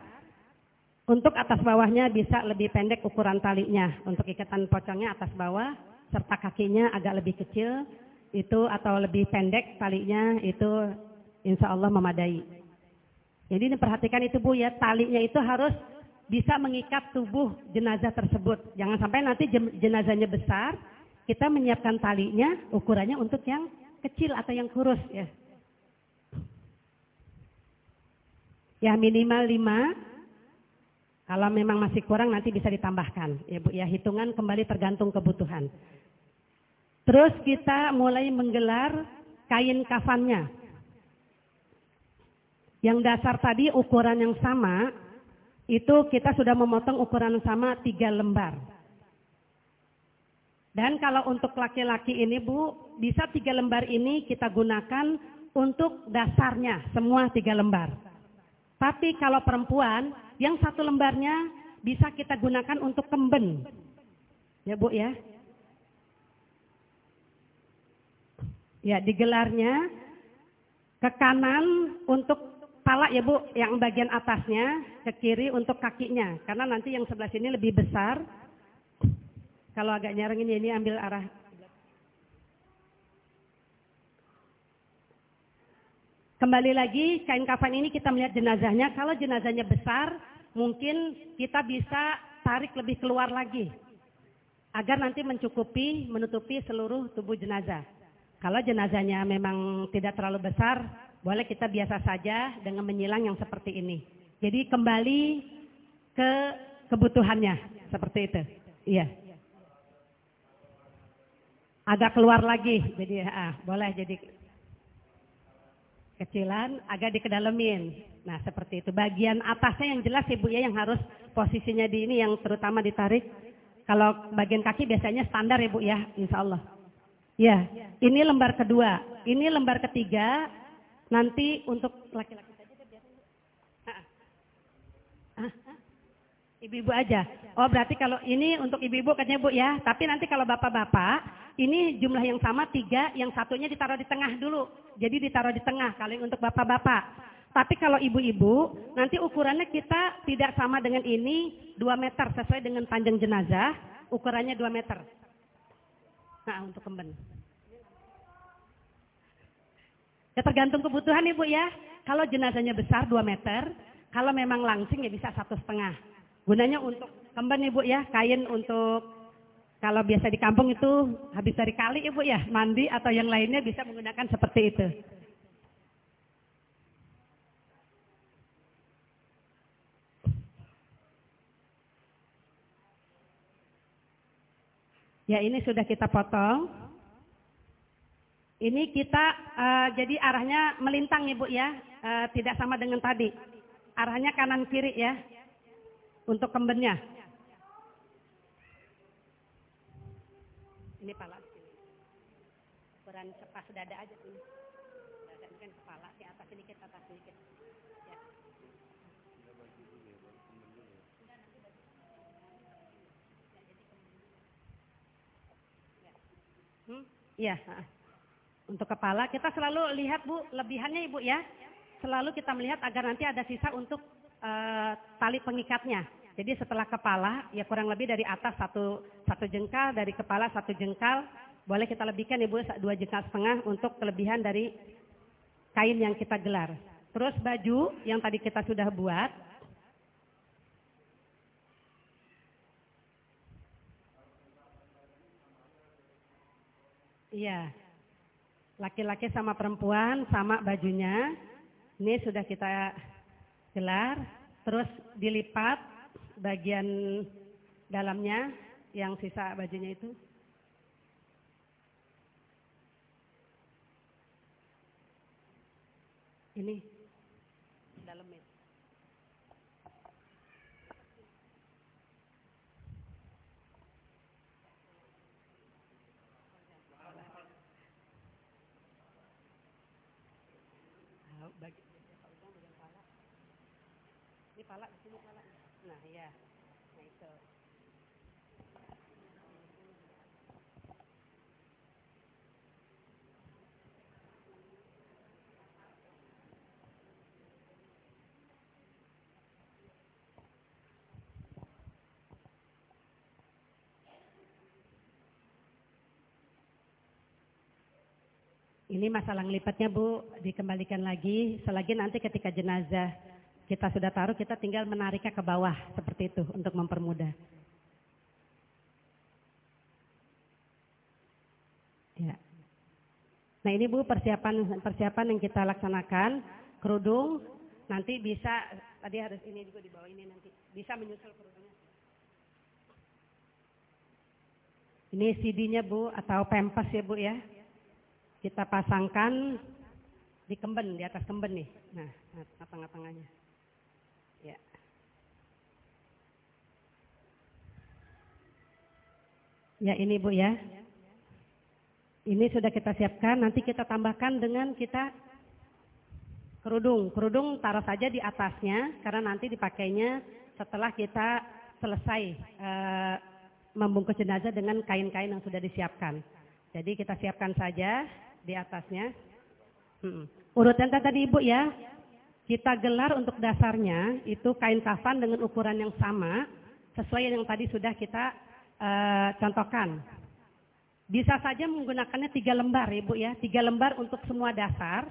Untuk atas bawahnya bisa lebih pendek ukuran talinya. Untuk ikatan pocongnya atas bawah, serta kakinya agak lebih kecil. Itu atau lebih pendek talinya itu insya Allah memadai. Jadi perhatikan itu Bu ya, talinya itu harus bisa mengikat tubuh jenazah tersebut. Jangan sampai nanti jenazahnya besar, kita menyiapkan talinya ukurannya untuk yang kecil atau yang kurus ya. Ya minimal 5. Kalau memang masih kurang nanti bisa ditambahkan. Ya Bu, ya hitungan kembali tergantung kebutuhan. Terus kita mulai menggelar kain kafannya. Yang dasar tadi ukuran yang sama, itu kita sudah memotong ukuran sama tiga lembar. Dan kalau untuk laki-laki ini Bu, bisa tiga lembar ini kita gunakan untuk dasarnya, semua tiga lembar. Tapi kalau perempuan, yang satu lembarnya bisa kita gunakan untuk kemben. Ya Bu ya. Ya, digelarnya ke kanan untuk pala ya Bu, yang bagian atasnya, ke kiri untuk kakinya. Karena nanti yang sebelah sini lebih besar, kalau agak nyarengin ini ambil arah Kembali lagi kain kafan ini kita melihat jenazahnya. Kalau jenazahnya besar, mungkin kita bisa tarik lebih keluar lagi. Agar nanti mencukupi, menutupi seluruh tubuh jenazah. Kalau jenazahnya memang tidak terlalu besar, boleh kita biasa saja dengan menyilang yang seperti ini. Jadi kembali ke kebutuhannya, seperti itu. Iya agak keluar lagi. Jadi ah, boleh jadi kecilan, agak dikedalemin. Nah, seperti itu. Bagian atasnya yang jelas Ibu ya yang harus posisinya di ini yang terutama ditarik. Kalau bagian kaki biasanya standar Ibu ya, insya Allah. Ya, ini lembar kedua. Ini lembar ketiga. Nanti untuk laki-laki biasanya. Ah, ah. Ibu-ibu aja. Oh berarti kalau ini untuk ibu-ibu katanya Bu ya. Tapi nanti kalau bapak-bapak, ini jumlah yang sama tiga, yang satunya ditaruh di tengah dulu. Jadi ditaruh di tengah kalau untuk bapak-bapak. Tapi kalau ibu-ibu, nanti ukurannya kita tidak sama dengan ini 2 meter sesuai dengan panjang jenazah. Ukurannya 2 meter. Nah untuk kemben. Ya tergantung kebutuhan ibu ya. Kalau jenazahnya besar 2 meter, kalau memang langsing ya bisa satu setengah. Gunanya untuk kemben ibu ya, kain untuk kalau biasa di kampung itu habis dari kali ibu ya, mandi atau yang lainnya bisa menggunakan seperti itu. Ya ini sudah kita potong. Ini kita uh, jadi arahnya melintang ibu ya, uh, tidak sama dengan tadi. Arahnya kanan kiri ya untuk kembennya. Ini pala sini. Ukuran pas dada aja sini. Dada ini kan kepala, di atas sedikit, atas sedikit. Ya. Hmm? Iya. Untuk kepala kita selalu lihat Bu, lebihannya Ibu ya. Selalu kita melihat agar nanti ada sisa untuk uh, tali pengikatnya. Jadi setelah kepala, ya kurang lebih dari atas satu, satu jengkal, dari kepala satu jengkal. Boleh kita lebihkan ibu dua jengkal setengah untuk kelebihan dari kain yang kita gelar. Terus baju yang tadi kita sudah buat. Iya. Laki-laki sama perempuan sama bajunya. Ini sudah kita gelar. Terus dilipat bagian dalamnya yang sisa bajunya itu? Ini dalamnya. Ini pala di sini pala. Nah, ya. Nah, itu. Ini masalah ngelipatnya Bu, dikembalikan lagi. Selagi nanti ketika jenazah kita sudah taruh, kita tinggal menariknya ke bawah seperti itu untuk mempermudah. Ya. Nah ini Bu persiapan persiapan yang kita laksanakan kerudung nanti bisa tadi harus ini juga di bawah ini nanti bisa menyusul kerudungnya. Ini CD-nya Bu atau pempas ya Bu ya kita pasangkan di kemben, di atas kemben nih. Nah, tengah-tengahnya. Ya. Ya ini Bu ya. Ini sudah kita siapkan, nanti kita tambahkan dengan kita kerudung. Kerudung taruh saja di atasnya, karena nanti dipakainya setelah kita selesai e, membungkus jenazah dengan kain-kain yang sudah disiapkan. Jadi kita siapkan saja di atasnya. Hmm. Urutan tadi Ibu ya. Kita gelar untuk dasarnya itu kain kafan dengan ukuran yang sama sesuai yang tadi sudah kita uh, contohkan. Bisa saja menggunakannya tiga lembar Ibu ya. Tiga lembar untuk semua dasar.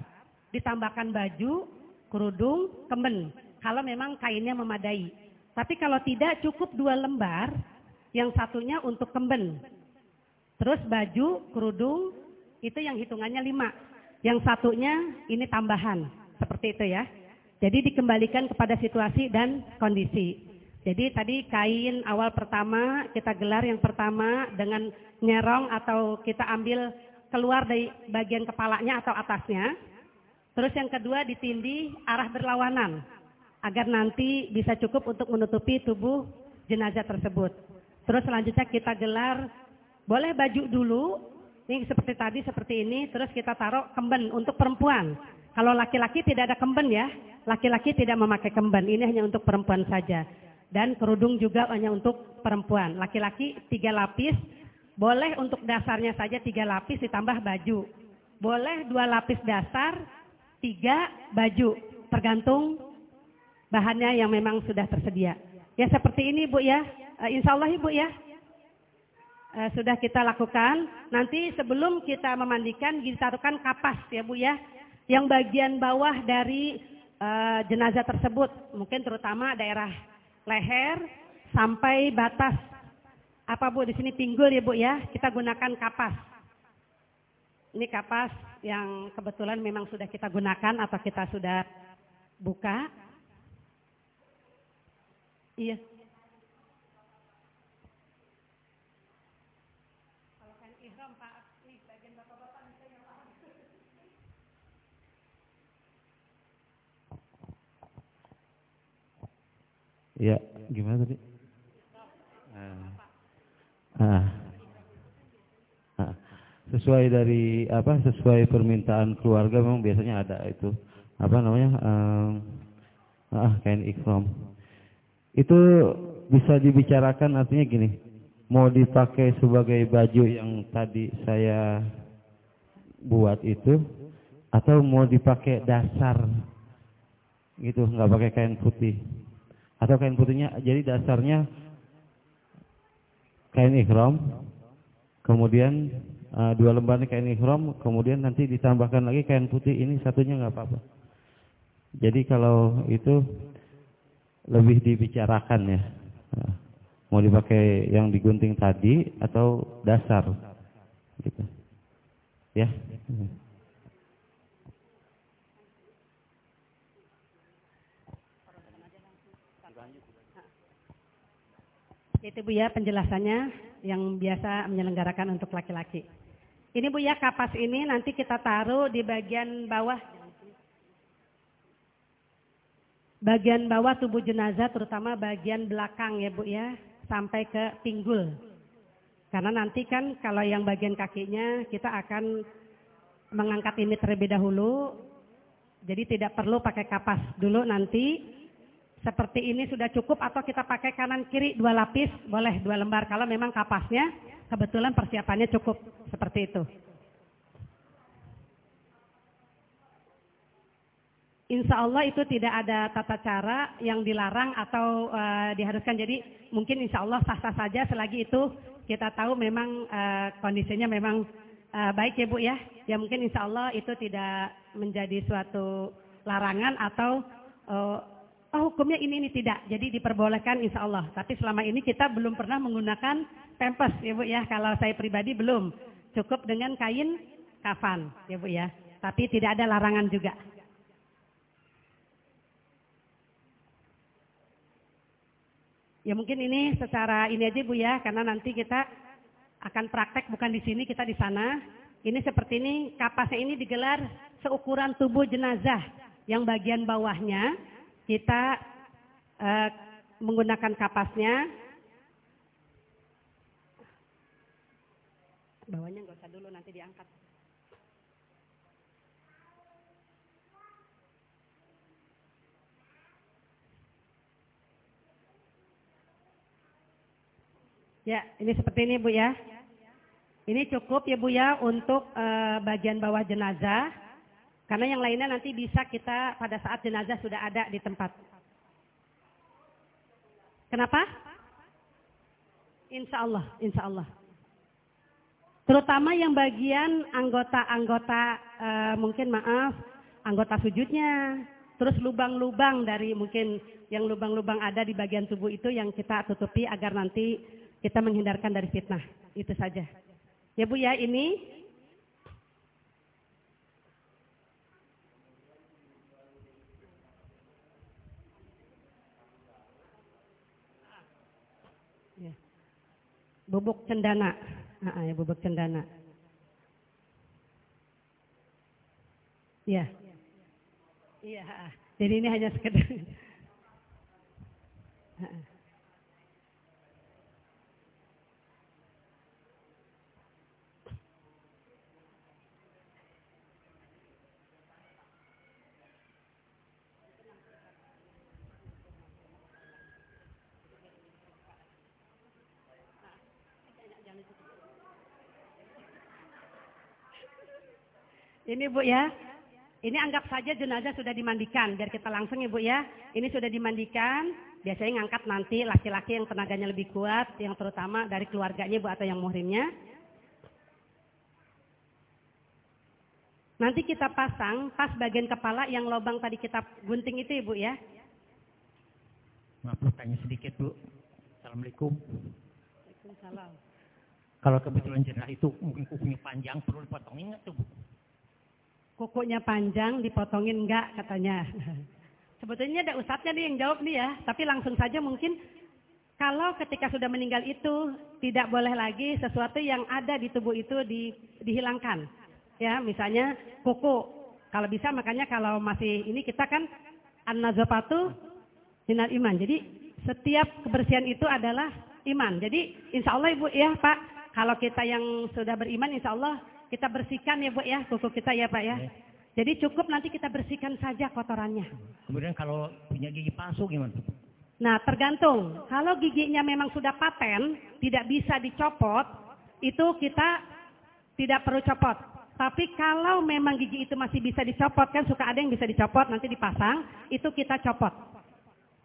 Ditambahkan baju, kerudung, kemben. Kalau memang kainnya memadai. Tapi kalau tidak cukup dua lembar, yang satunya untuk kemben. Terus baju, kerudung, itu yang hitungannya lima. Yang satunya ini tambahan. Seperti itu ya. Jadi dikembalikan kepada situasi dan kondisi. Jadi tadi kain awal pertama kita gelar yang pertama dengan nyerong atau kita ambil keluar dari bagian kepalanya atau atasnya. Terus yang kedua ditindih arah berlawanan agar nanti bisa cukup untuk menutupi tubuh jenazah tersebut. Terus selanjutnya kita gelar boleh baju dulu ini seperti tadi, seperti ini, terus kita taruh kemben untuk perempuan. Kalau laki-laki tidak ada kemben ya, laki-laki tidak memakai kemben, ini hanya untuk perempuan saja. Dan kerudung juga hanya untuk perempuan. Laki-laki tiga lapis, boleh untuk dasarnya saja tiga lapis ditambah baju. Boleh dua lapis dasar, tiga baju, tergantung bahannya yang memang sudah tersedia. Ya seperti ini Bu ya, eh, insya Allah Ibu ya uh, sudah kita lakukan. Nanti sebelum kita memandikan ditaruhkan kapas ya Bu ya. Yang bagian bawah dari uh, jenazah tersebut, mungkin terutama daerah leher sampai batas apa Bu di sini pinggul ya Bu ya. Kita gunakan kapas. Ini kapas yang kebetulan memang sudah kita gunakan atau kita sudah buka. Iya. Ya, gimana tadi? Ah. ah. Sesuai dari apa? Sesuai permintaan keluarga memang biasanya ada itu. Apa namanya? Um, ah, kain ikram. Itu bisa dibicarakan artinya gini. Mau dipakai sebagai baju yang tadi saya buat itu atau mau dipakai dasar gitu, nggak pakai kain putih atau kain putihnya jadi dasarnya kain ikhram kemudian uh, dua lembar kain ikhram kemudian nanti ditambahkan lagi kain putih ini satunya nggak apa-apa. Jadi kalau itu lebih dibicarakan ya. Uh, mau dipakai yang digunting tadi atau dasar gitu. Ya Itu Bu ya penjelasannya yang biasa menyelenggarakan untuk laki-laki. Ini Bu ya kapas ini nanti kita taruh di bagian bawah. Bagian bawah tubuh jenazah terutama bagian belakang ya Bu ya. Sampai ke pinggul. Karena nanti kan kalau yang bagian kakinya kita akan mengangkat ini terlebih dahulu. Jadi tidak perlu pakai kapas dulu nanti seperti ini sudah cukup atau kita pakai kanan kiri dua lapis, boleh dua lembar kalau memang kapasnya kebetulan persiapannya cukup seperti itu. Insya Allah itu tidak ada tata cara yang dilarang atau uh, diharuskan. Jadi mungkin insya Allah sah-sah saja selagi itu kita tahu memang uh, kondisinya memang uh, baik ya Bu ya. Ya mungkin insya Allah itu tidak menjadi suatu larangan atau uh, oh hukumnya ini ini tidak. Jadi diperbolehkan insya Allah. Tapi selama ini kita belum pernah menggunakan pempes ya Bu ya. Kalau saya pribadi belum. Cukup dengan kain kafan ya Bu ya. Tapi tidak ada larangan juga. Ya mungkin ini secara ini aja Bu ya. Karena nanti kita akan praktek bukan di sini kita di sana. Ini seperti ini kapasnya ini digelar seukuran tubuh jenazah yang bagian bawahnya kita uh, menggunakan kapasnya. Bawahnya nggak usah dulu nanti diangkat. Ya, ini seperti ini Bu ya. Ini cukup ya Bu ya untuk uh, bagian bawah jenazah. Karena yang lainnya nanti bisa kita pada saat jenazah sudah ada di tempat. Kenapa? Insya Allah, insya Allah. Terutama yang bagian anggota-anggota uh, mungkin maaf, anggota sujudnya, terus lubang-lubang dari mungkin yang lubang-lubang ada di bagian tubuh itu yang kita tutupi agar nanti kita menghindarkan dari fitnah. Itu saja. Ya Bu ya, ini bubuk cendana. Ah, ya bubuk cendana. Iya. Iya, jadi ini hanya sekedar. Ini Bu ya. Ini anggap saja jenazah sudah dimandikan. Biar kita langsung ya Bu ya. Ini sudah dimandikan. Biasanya ngangkat nanti laki-laki yang tenaganya lebih kuat. Yang terutama dari keluarganya Bu atau yang muhrimnya. Nanti kita pasang pas bagian kepala yang lubang tadi kita gunting itu Ibu ya. Maaf bertanya sedikit Bu. Assalamualaikum. Waalaikumsalam. Kalau kebetulan jenazah itu mungkin kukunya panjang perlu dipotongin nggak tuh Bu? Kukunya panjang dipotongin enggak katanya. Sebetulnya ada ustadznya nih yang jawab nih ya, tapi langsung saja mungkin kalau ketika sudah meninggal itu tidak boleh lagi sesuatu yang ada di tubuh itu di, dihilangkan. Ya, misalnya kuku. Kalau bisa makanya kalau masih ini kita kan an-nazafatu minal iman. Jadi setiap kebersihan itu adalah iman. Jadi insya Allah ibu ya Pak, kalau kita yang sudah beriman insya Allah kita bersihkan ya Bu ya, kuku kita ya Pak ya. ya. Jadi cukup nanti kita bersihkan saja kotorannya. Kemudian kalau punya gigi palsu gimana? Nah tergantung. Kalau giginya memang sudah paten, tidak bisa dicopot, itu kita tidak perlu copot. Tapi kalau memang gigi itu masih bisa dicopot, kan suka ada yang bisa dicopot, nanti dipasang, itu kita copot.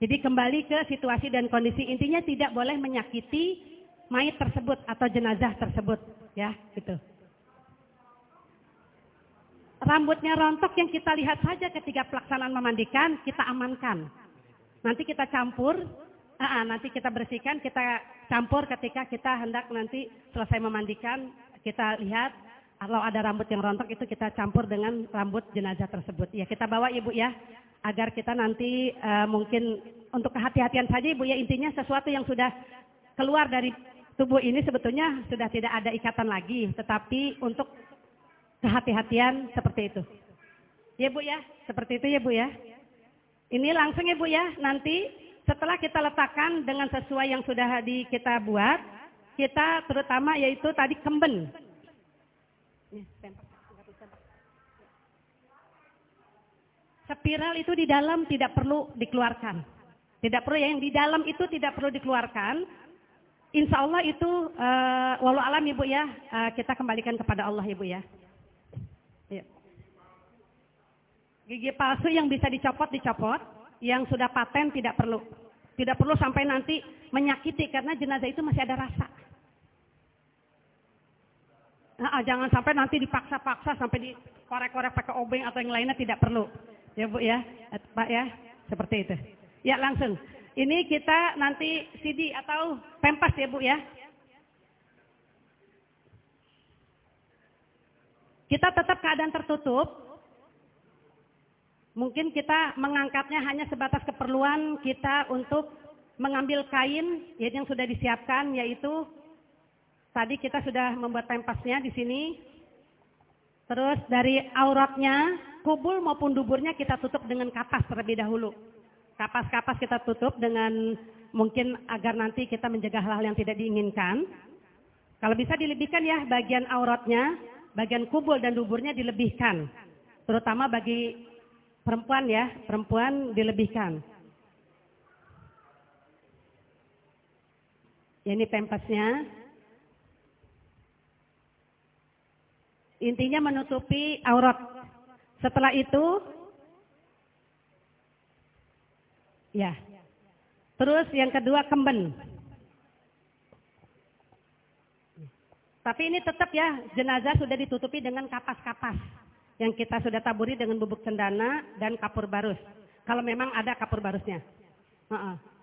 Jadi kembali ke situasi dan kondisi. Intinya tidak boleh menyakiti mayat tersebut atau jenazah tersebut. Ya, gitu rambutnya rontok yang kita lihat saja ketika pelaksanaan memandikan, kita amankan. Nanti kita campur, uh, nanti kita bersihkan, kita campur ketika kita hendak nanti selesai memandikan, kita lihat kalau ada rambut yang rontok itu kita campur dengan rambut jenazah tersebut. Ya kita bawa ibu ya, agar kita nanti uh, mungkin untuk kehati-hatian saja ibu ya intinya sesuatu yang sudah keluar dari tubuh ini sebetulnya sudah tidak ada ikatan lagi, tetapi untuk kehati-hatian seperti itu. Ya Bu ya, seperti itu ya Bu ya. Ini langsung ya Bu ya, nanti setelah kita letakkan dengan sesuai yang sudah di kita buat, kita terutama yaitu tadi kemben. Spiral itu di dalam tidak perlu dikeluarkan. Tidak perlu ya, yang di dalam itu tidak perlu dikeluarkan. Insya Allah itu, uh, walau alam Ibu ya, uh, kita kembalikan kepada Allah Ibu ya. Gigi palsu yang bisa dicopot, dicopot. Yang sudah paten tidak perlu. Tidak perlu sampai nanti menyakiti karena jenazah itu masih ada rasa. Nah, jangan sampai nanti dipaksa-paksa sampai dikorek-korek pakai obeng atau yang lainnya tidak perlu. Ya Bu ya, eh, Pak ya, seperti itu. Ya langsung. Ini kita nanti CD atau pempas ya Bu ya. Kita tetap keadaan tertutup. Mungkin kita mengangkatnya hanya sebatas keperluan kita untuk mengambil kain yang sudah disiapkan yaitu tadi kita sudah membuat pempasnya di sini. Terus dari auratnya, kubul maupun duburnya kita tutup dengan kapas terlebih dahulu. Kapas-kapas kita tutup dengan mungkin agar nanti kita menjaga hal-hal yang tidak diinginkan. Kalau bisa dilebihkan ya bagian auratnya, bagian kubul dan duburnya dilebihkan. Terutama bagi perempuan ya, perempuan dilebihkan. Ini pempasnya. Intinya menutupi aurat. Setelah itu Ya. Terus yang kedua kemben. Tapi ini tetap ya, jenazah sudah ditutupi dengan kapas-kapas. Yang kita sudah taburi dengan bubuk cendana dan kapur barus. Kalau memang ada kapur barusnya. Uh -uh.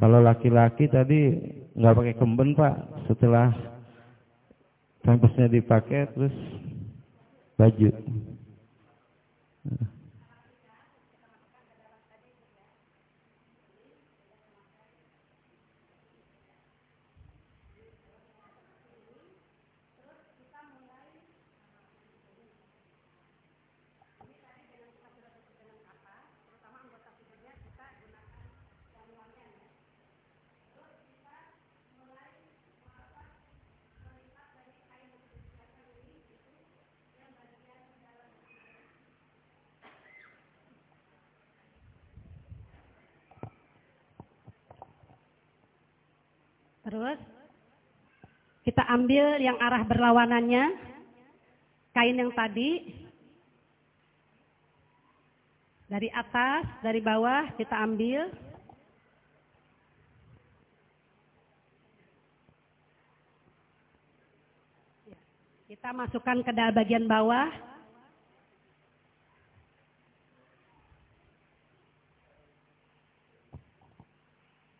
Kalau laki-laki tadi nggak pakai kemben pak, setelah kampusnya dipakai terus baju. Terus kita ambil yang arah berlawanannya, kain yang tadi, dari atas, dari bawah kita ambil. Kita masukkan ke dalam bagian bawah.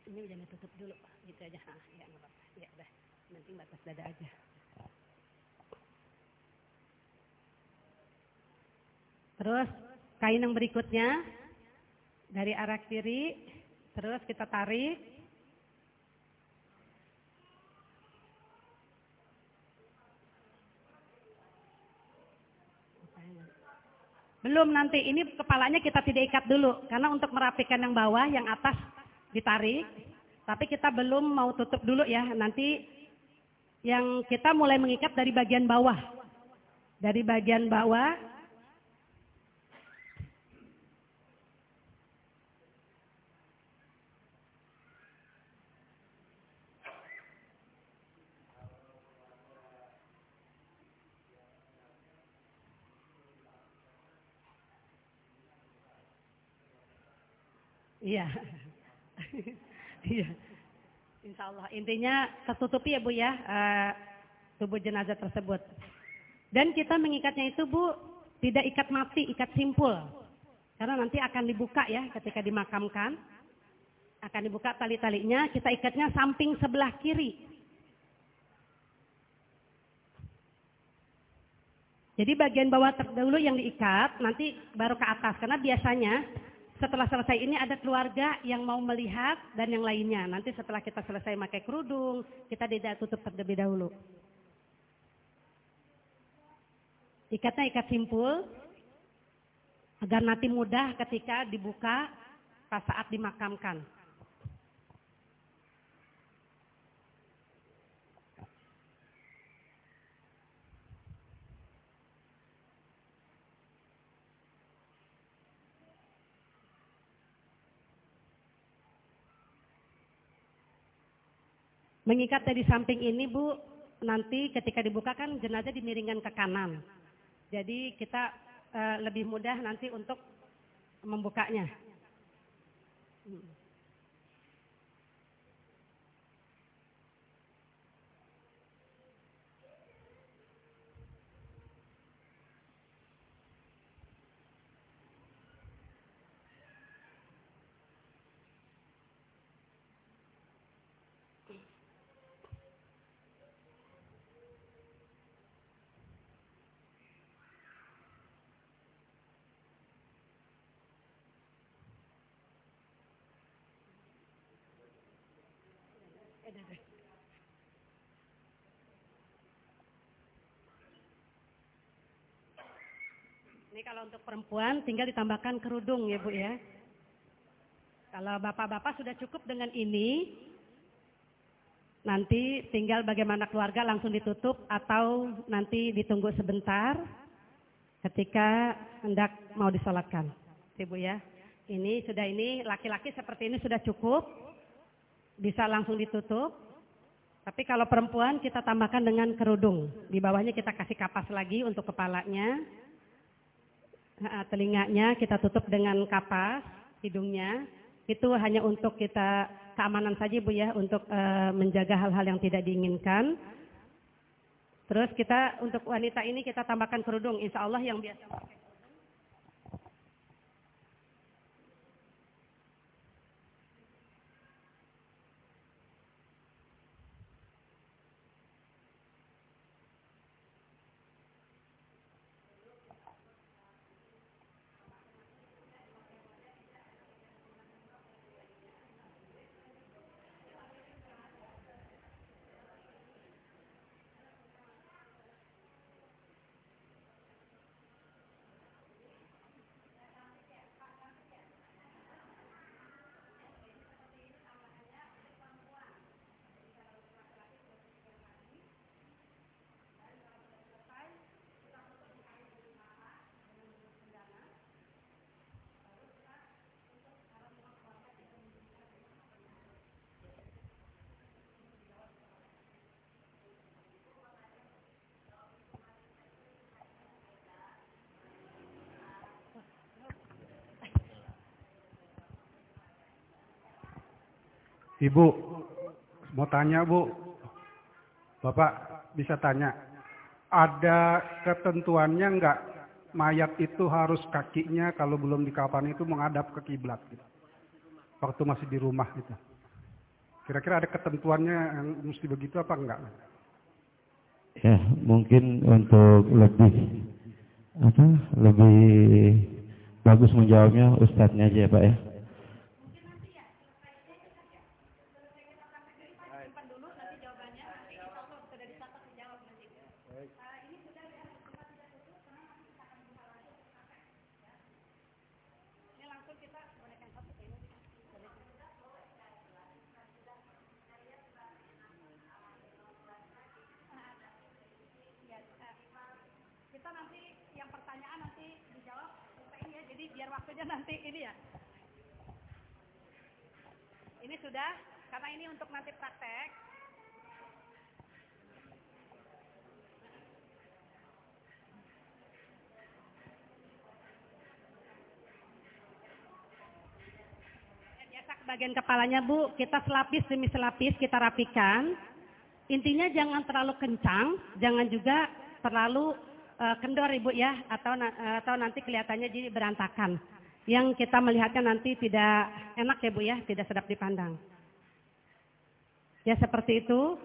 Ini udah tutup dulu, gitu aja penting batas dada aja. Terus kain yang berikutnya dari arah kiri, terus kita tarik. Belum nanti, ini kepalanya kita tidak ikat dulu. Karena untuk merapikan yang bawah, yang atas ditarik. Tapi kita belum mau tutup dulu ya. Nanti yang kita mulai mengikat dari bagian bawah. Dari bagian bawah Iya. Iya. Insya Allah. Intinya tertutupi ya Bu ya uh, tubuh jenazah tersebut. Dan kita mengikatnya itu Bu tidak ikat mati, ikat simpul. Karena nanti akan dibuka ya ketika dimakamkan. Akan dibuka tali-talinya, kita ikatnya samping sebelah kiri. Jadi bagian bawah terdahulu yang diikat, nanti baru ke atas. Karena biasanya setelah selesai ini ada keluarga yang mau melihat dan yang lainnya. Nanti setelah kita selesai pakai kerudung, kita tidak tutup terlebih dahulu. Ikatnya ikat simpul, agar nanti mudah ketika dibuka pas saat dimakamkan. Mengikat dari samping ini Bu, nanti ketika dibuka kan jenazah dimiringkan ke kanan. Jadi kita e, lebih mudah nanti untuk membukanya. Hmm. Ini kalau untuk perempuan tinggal ditambahkan kerudung ya Bu ya. Kalau bapak-bapak sudah cukup dengan ini, nanti tinggal bagaimana keluarga langsung ditutup atau nanti ditunggu sebentar ketika hendak mau disolatkan. Ibu ya. Ini sudah ini laki-laki seperti ini sudah cukup bisa langsung ditutup. Tapi kalau perempuan kita tambahkan dengan kerudung. Di bawahnya kita kasih kapas lagi untuk kepalanya. Telinganya kita tutup dengan kapas, hidungnya. Itu hanya untuk kita keamanan saja Bu ya, untuk e, menjaga hal-hal yang tidak diinginkan. Terus kita untuk wanita ini kita tambahkan kerudung, insya Allah yang biasa Ibu, mau tanya Bu, Bapak bisa tanya, ada ketentuannya enggak mayat itu harus kakinya kalau belum di kapan itu menghadap ke kiblat gitu. Waktu masih di rumah gitu. Kira-kira ada ketentuannya yang mesti begitu apa enggak? Ya, mungkin untuk lebih apa? Lebih bagus menjawabnya ustadznya aja ya, Pak ya. Bagian kepalanya Bu, kita selapis demi selapis kita rapikan. Intinya jangan terlalu kencang, jangan juga terlalu uh, kendor Ibu ya, atau uh, atau nanti kelihatannya jadi berantakan yang kita melihatnya nanti tidak enak ya Bu ya, tidak sedap dipandang. Ya seperti itu.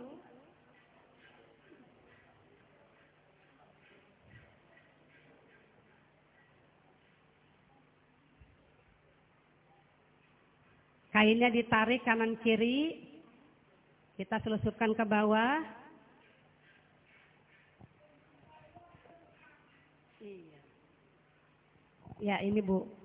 Kainnya ditarik kanan kiri. Kita selusupkan ke bawah. Iya. Ya ini Bu.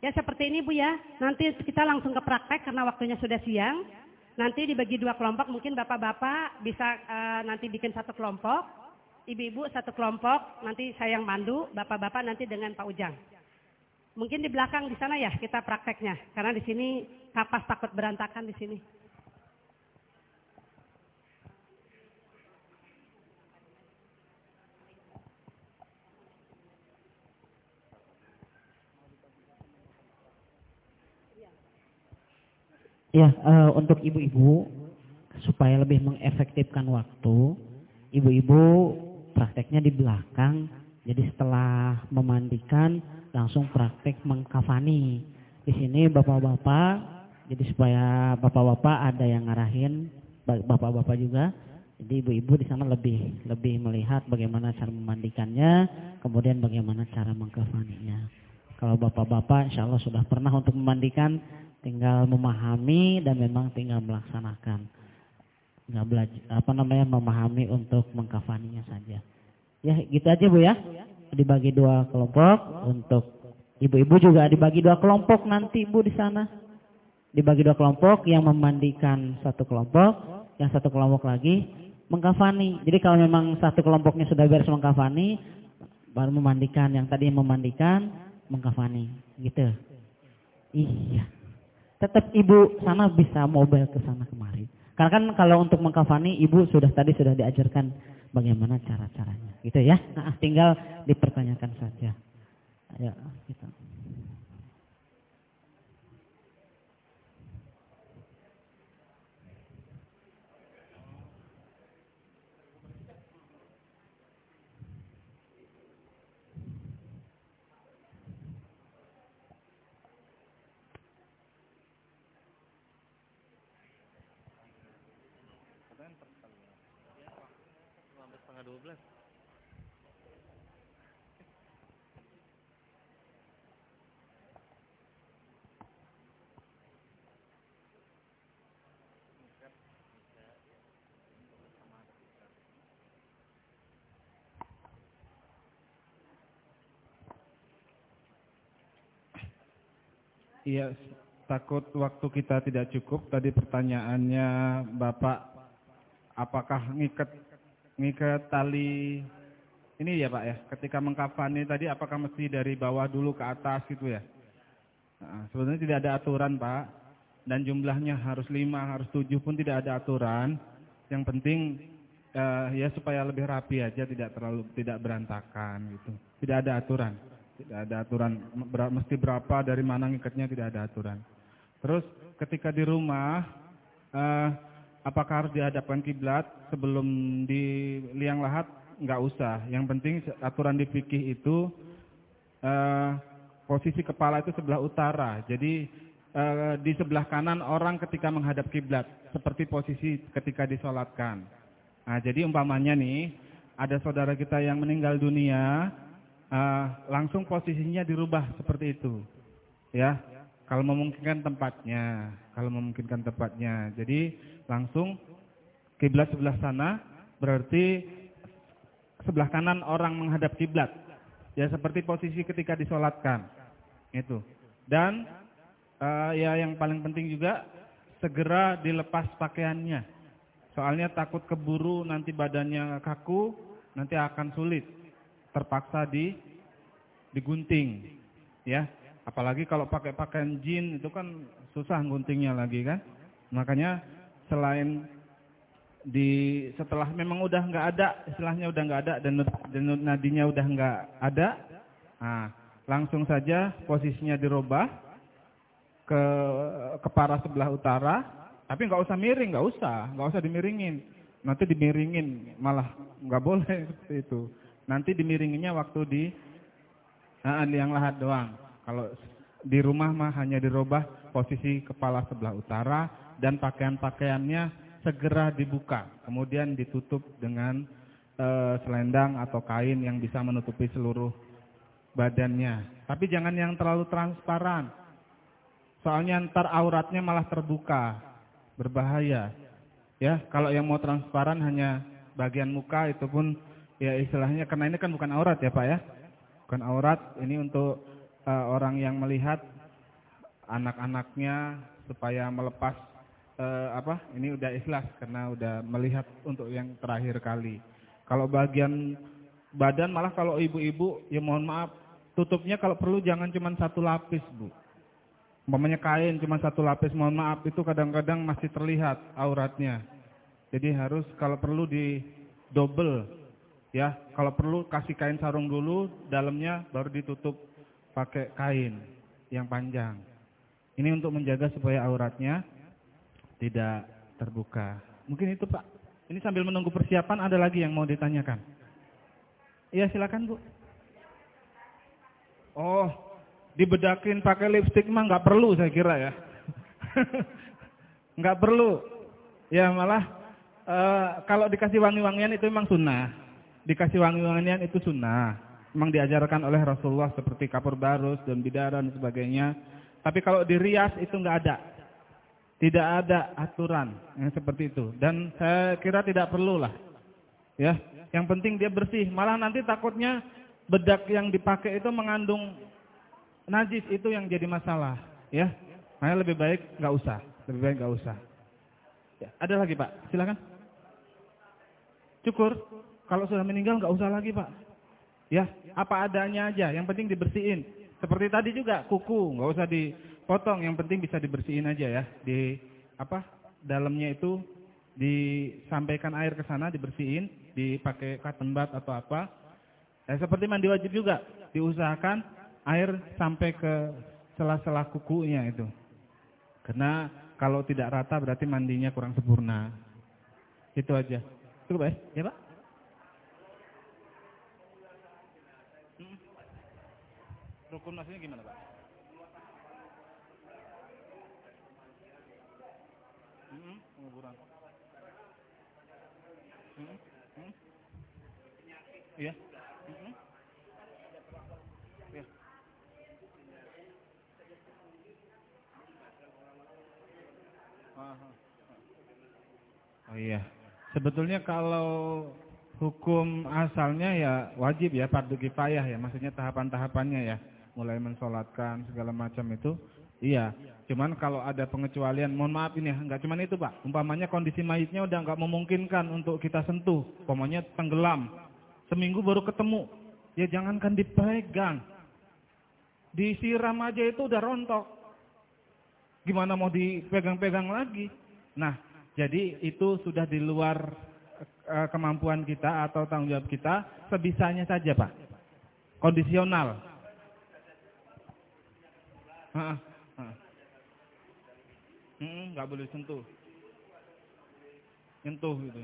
Ya seperti ini Bu ya. Nanti kita langsung ke praktek karena waktunya sudah siang. Nanti dibagi dua kelompok, mungkin bapak-bapak bisa uh, nanti bikin satu kelompok, ibu-ibu satu kelompok, nanti saya yang mandu, bapak-bapak nanti dengan Pak Ujang. Mungkin di belakang di sana ya kita prakteknya, karena di sini kapas takut berantakan di sini. Ya, uh, untuk ibu-ibu supaya lebih mengefektifkan waktu, ibu-ibu prakteknya di belakang. Jadi setelah memandikan langsung praktek mengkafani. Di sini bapak-bapak, jadi supaya bapak-bapak ada yang ngarahin, bapak-bapak juga. Jadi ibu-ibu di sana lebih lebih melihat bagaimana cara memandikannya, kemudian bagaimana cara mengkafaninya. Kalau bapak-bapak insya Allah sudah pernah untuk memandikan, tinggal memahami dan memang tinggal melaksanakan. Nggak belajar, apa namanya memahami untuk mengkafaninya saja. Ya gitu aja Bu ya. Dibagi dua kelompok untuk ibu-ibu juga dibagi dua kelompok nanti Bu di sana. Dibagi dua kelompok yang memandikan satu kelompok, yang satu kelompok lagi mengkafani. Jadi kalau memang satu kelompoknya sudah beres mengkafani, baru memandikan yang tadi memandikan mengkafani gitu. Iya. Tetap ibu sana bisa mobile ke sana kemari. Karena kan kalau untuk mengkafani ibu sudah tadi sudah diajarkan bagaimana cara-caranya. Gitu ya. Nah, tinggal dipertanyakan saja. Ya, gitu. Iya, takut waktu kita tidak cukup. Tadi pertanyaannya Bapak, apakah ngikat ngikat tali ini ya Pak ya, ketika mengkafani tadi apakah mesti dari bawah dulu ke atas gitu ya? Nah, sebenarnya tidak ada aturan Pak, dan jumlahnya harus lima, harus tujuh pun tidak ada aturan. Yang penting uh, ya supaya lebih rapi aja, tidak terlalu tidak berantakan gitu. Tidak ada aturan. Tidak ada aturan mesti berapa dari mana ngikatnya tidak ada aturan. Terus ketika di rumah uh, apakah harus dihadapkan kiblat sebelum di liang lahat? Enggak usah. Yang penting aturan di fikih itu uh, posisi kepala itu sebelah utara. Jadi uh, di sebelah kanan orang ketika menghadap kiblat seperti posisi ketika disolatkan. Nah, jadi umpamanya nih ada saudara kita yang meninggal dunia uh, langsung posisinya dirubah seperti itu. Ya, kalau memungkinkan tempatnya, kalau memungkinkan tempatnya. Jadi langsung kiblat sebelah sana berarti sebelah kanan orang menghadap kiblat. Ya seperti posisi ketika disolatkan. Itu. Dan uh, ya yang paling penting juga segera dilepas pakaiannya. Soalnya takut keburu nanti badannya kaku, nanti akan sulit. Terpaksa di digunting. Ya. Apalagi kalau pakai pakaian jin itu kan susah guntingnya lagi kan. Makanya selain di setelah memang udah nggak ada, istilahnya udah nggak ada dan denut nadinya udah nggak ada, nah, langsung saja posisinya dirubah ke kepala sebelah utara, tapi nggak usah miring, nggak usah, nggak usah dimiringin. Nanti dimiringin malah nggak boleh seperti itu. Nanti dimiringinnya waktu di nah, yang lahat doang. Kalau di rumah mah hanya dirubah posisi kepala sebelah utara dan pakaian-pakaiannya segera dibuka, kemudian ditutup dengan e, selendang atau kain yang bisa menutupi seluruh badannya. Tapi jangan yang terlalu transparan. Soalnya ntar auratnya malah terbuka. Berbahaya. Ya, kalau yang mau transparan hanya bagian muka itu pun ya istilahnya karena ini kan bukan aurat ya, Pak ya. Bukan aurat, ini untuk uh, orang yang melihat anak-anaknya supaya melepas uh, apa? Ini udah ikhlas karena udah melihat untuk yang terakhir kali. Kalau bagian badan malah kalau ibu-ibu ya mohon maaf tutupnya kalau perlu jangan cuma satu lapis, Bu. Umpamanya kain cuma satu lapis, mohon maaf itu kadang-kadang masih terlihat auratnya. Jadi harus kalau perlu di double ya. Kalau perlu kasih kain sarung dulu, dalamnya baru ditutup pakai kain yang panjang. Ini untuk menjaga supaya auratnya tidak terbuka. Mungkin itu Pak. Ini sambil menunggu persiapan ada lagi yang mau ditanyakan. Iya silakan Bu. Oh, dibedakin pakai lipstick mah nggak perlu saya kira ya. nggak perlu. Ya malah e, kalau dikasih wangi-wangian itu memang sunnah. Dikasih wangi-wangian itu sunnah. Memang diajarkan oleh Rasulullah seperti kapur barus dan bidara dan sebagainya. Tapi kalau dirias itu nggak ada. Tidak ada aturan yang seperti itu. Dan saya kira tidak perlu lah. Ya, yang penting dia bersih. Malah nanti takutnya bedak yang dipakai itu mengandung najis itu yang jadi masalah. Ya, makanya lebih baik nggak usah. Lebih baik nggak usah. Ya, ada lagi Pak, silakan. Cukur. Kalau sudah meninggal nggak usah lagi Pak. Ya, apa adanya aja. Yang penting dibersihin. Seperti tadi juga kuku nggak usah di potong, yang penting bisa dibersihin aja ya. Di apa? Dalamnya itu disampaikan air ke sana, dibersihin, dipakai cotton bud atau apa. Eh, seperti mandi wajib juga, diusahakan air sampai ke sela-sela kukunya itu. Karena kalau tidak rata berarti mandinya kurang sempurna. Itu aja. Cukup ya? Ya, Pak? Hmm. Rukun maksudnya gimana, Pak? penguburan. Hmm? Hmm? Iya. Hmm? Iya. Oh iya. Sebetulnya kalau hukum asalnya ya wajib ya fardu kifayah ya, maksudnya tahapan-tahapannya ya, mulai mensolatkan segala macam itu, iya. Cuman kalau ada pengecualian, mohon maaf ini, enggak cuman itu Pak. Umpamanya kondisi mayitnya udah enggak memungkinkan untuk kita sentuh. Umpamanya tenggelam. Seminggu baru ketemu. Ya jangankan dipegang. Disiram aja itu udah rontok. Gimana mau dipegang-pegang lagi? Nah, jadi itu sudah di luar eh, kemampuan kita atau tanggung jawab kita. Sebisanya saja Pak. Kondisional. Nggak boleh sentuh. Sentuh gitu.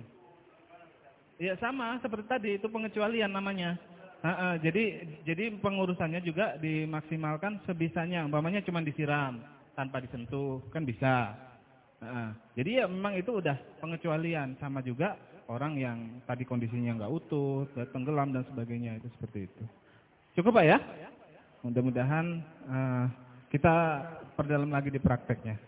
Ya sama seperti tadi itu pengecualian namanya. Ha -ha, jadi jadi pengurusannya juga dimaksimalkan sebisanya. Umpamanya cuma disiram tanpa disentuh kan bisa. Ha jadi ya memang itu udah pengecualian sama juga orang yang tadi kondisinya nggak utuh, tenggelam dan sebagainya itu seperti itu. Cukup Pak ya? Mudah-mudahan uh, kita perdalam lagi di prakteknya.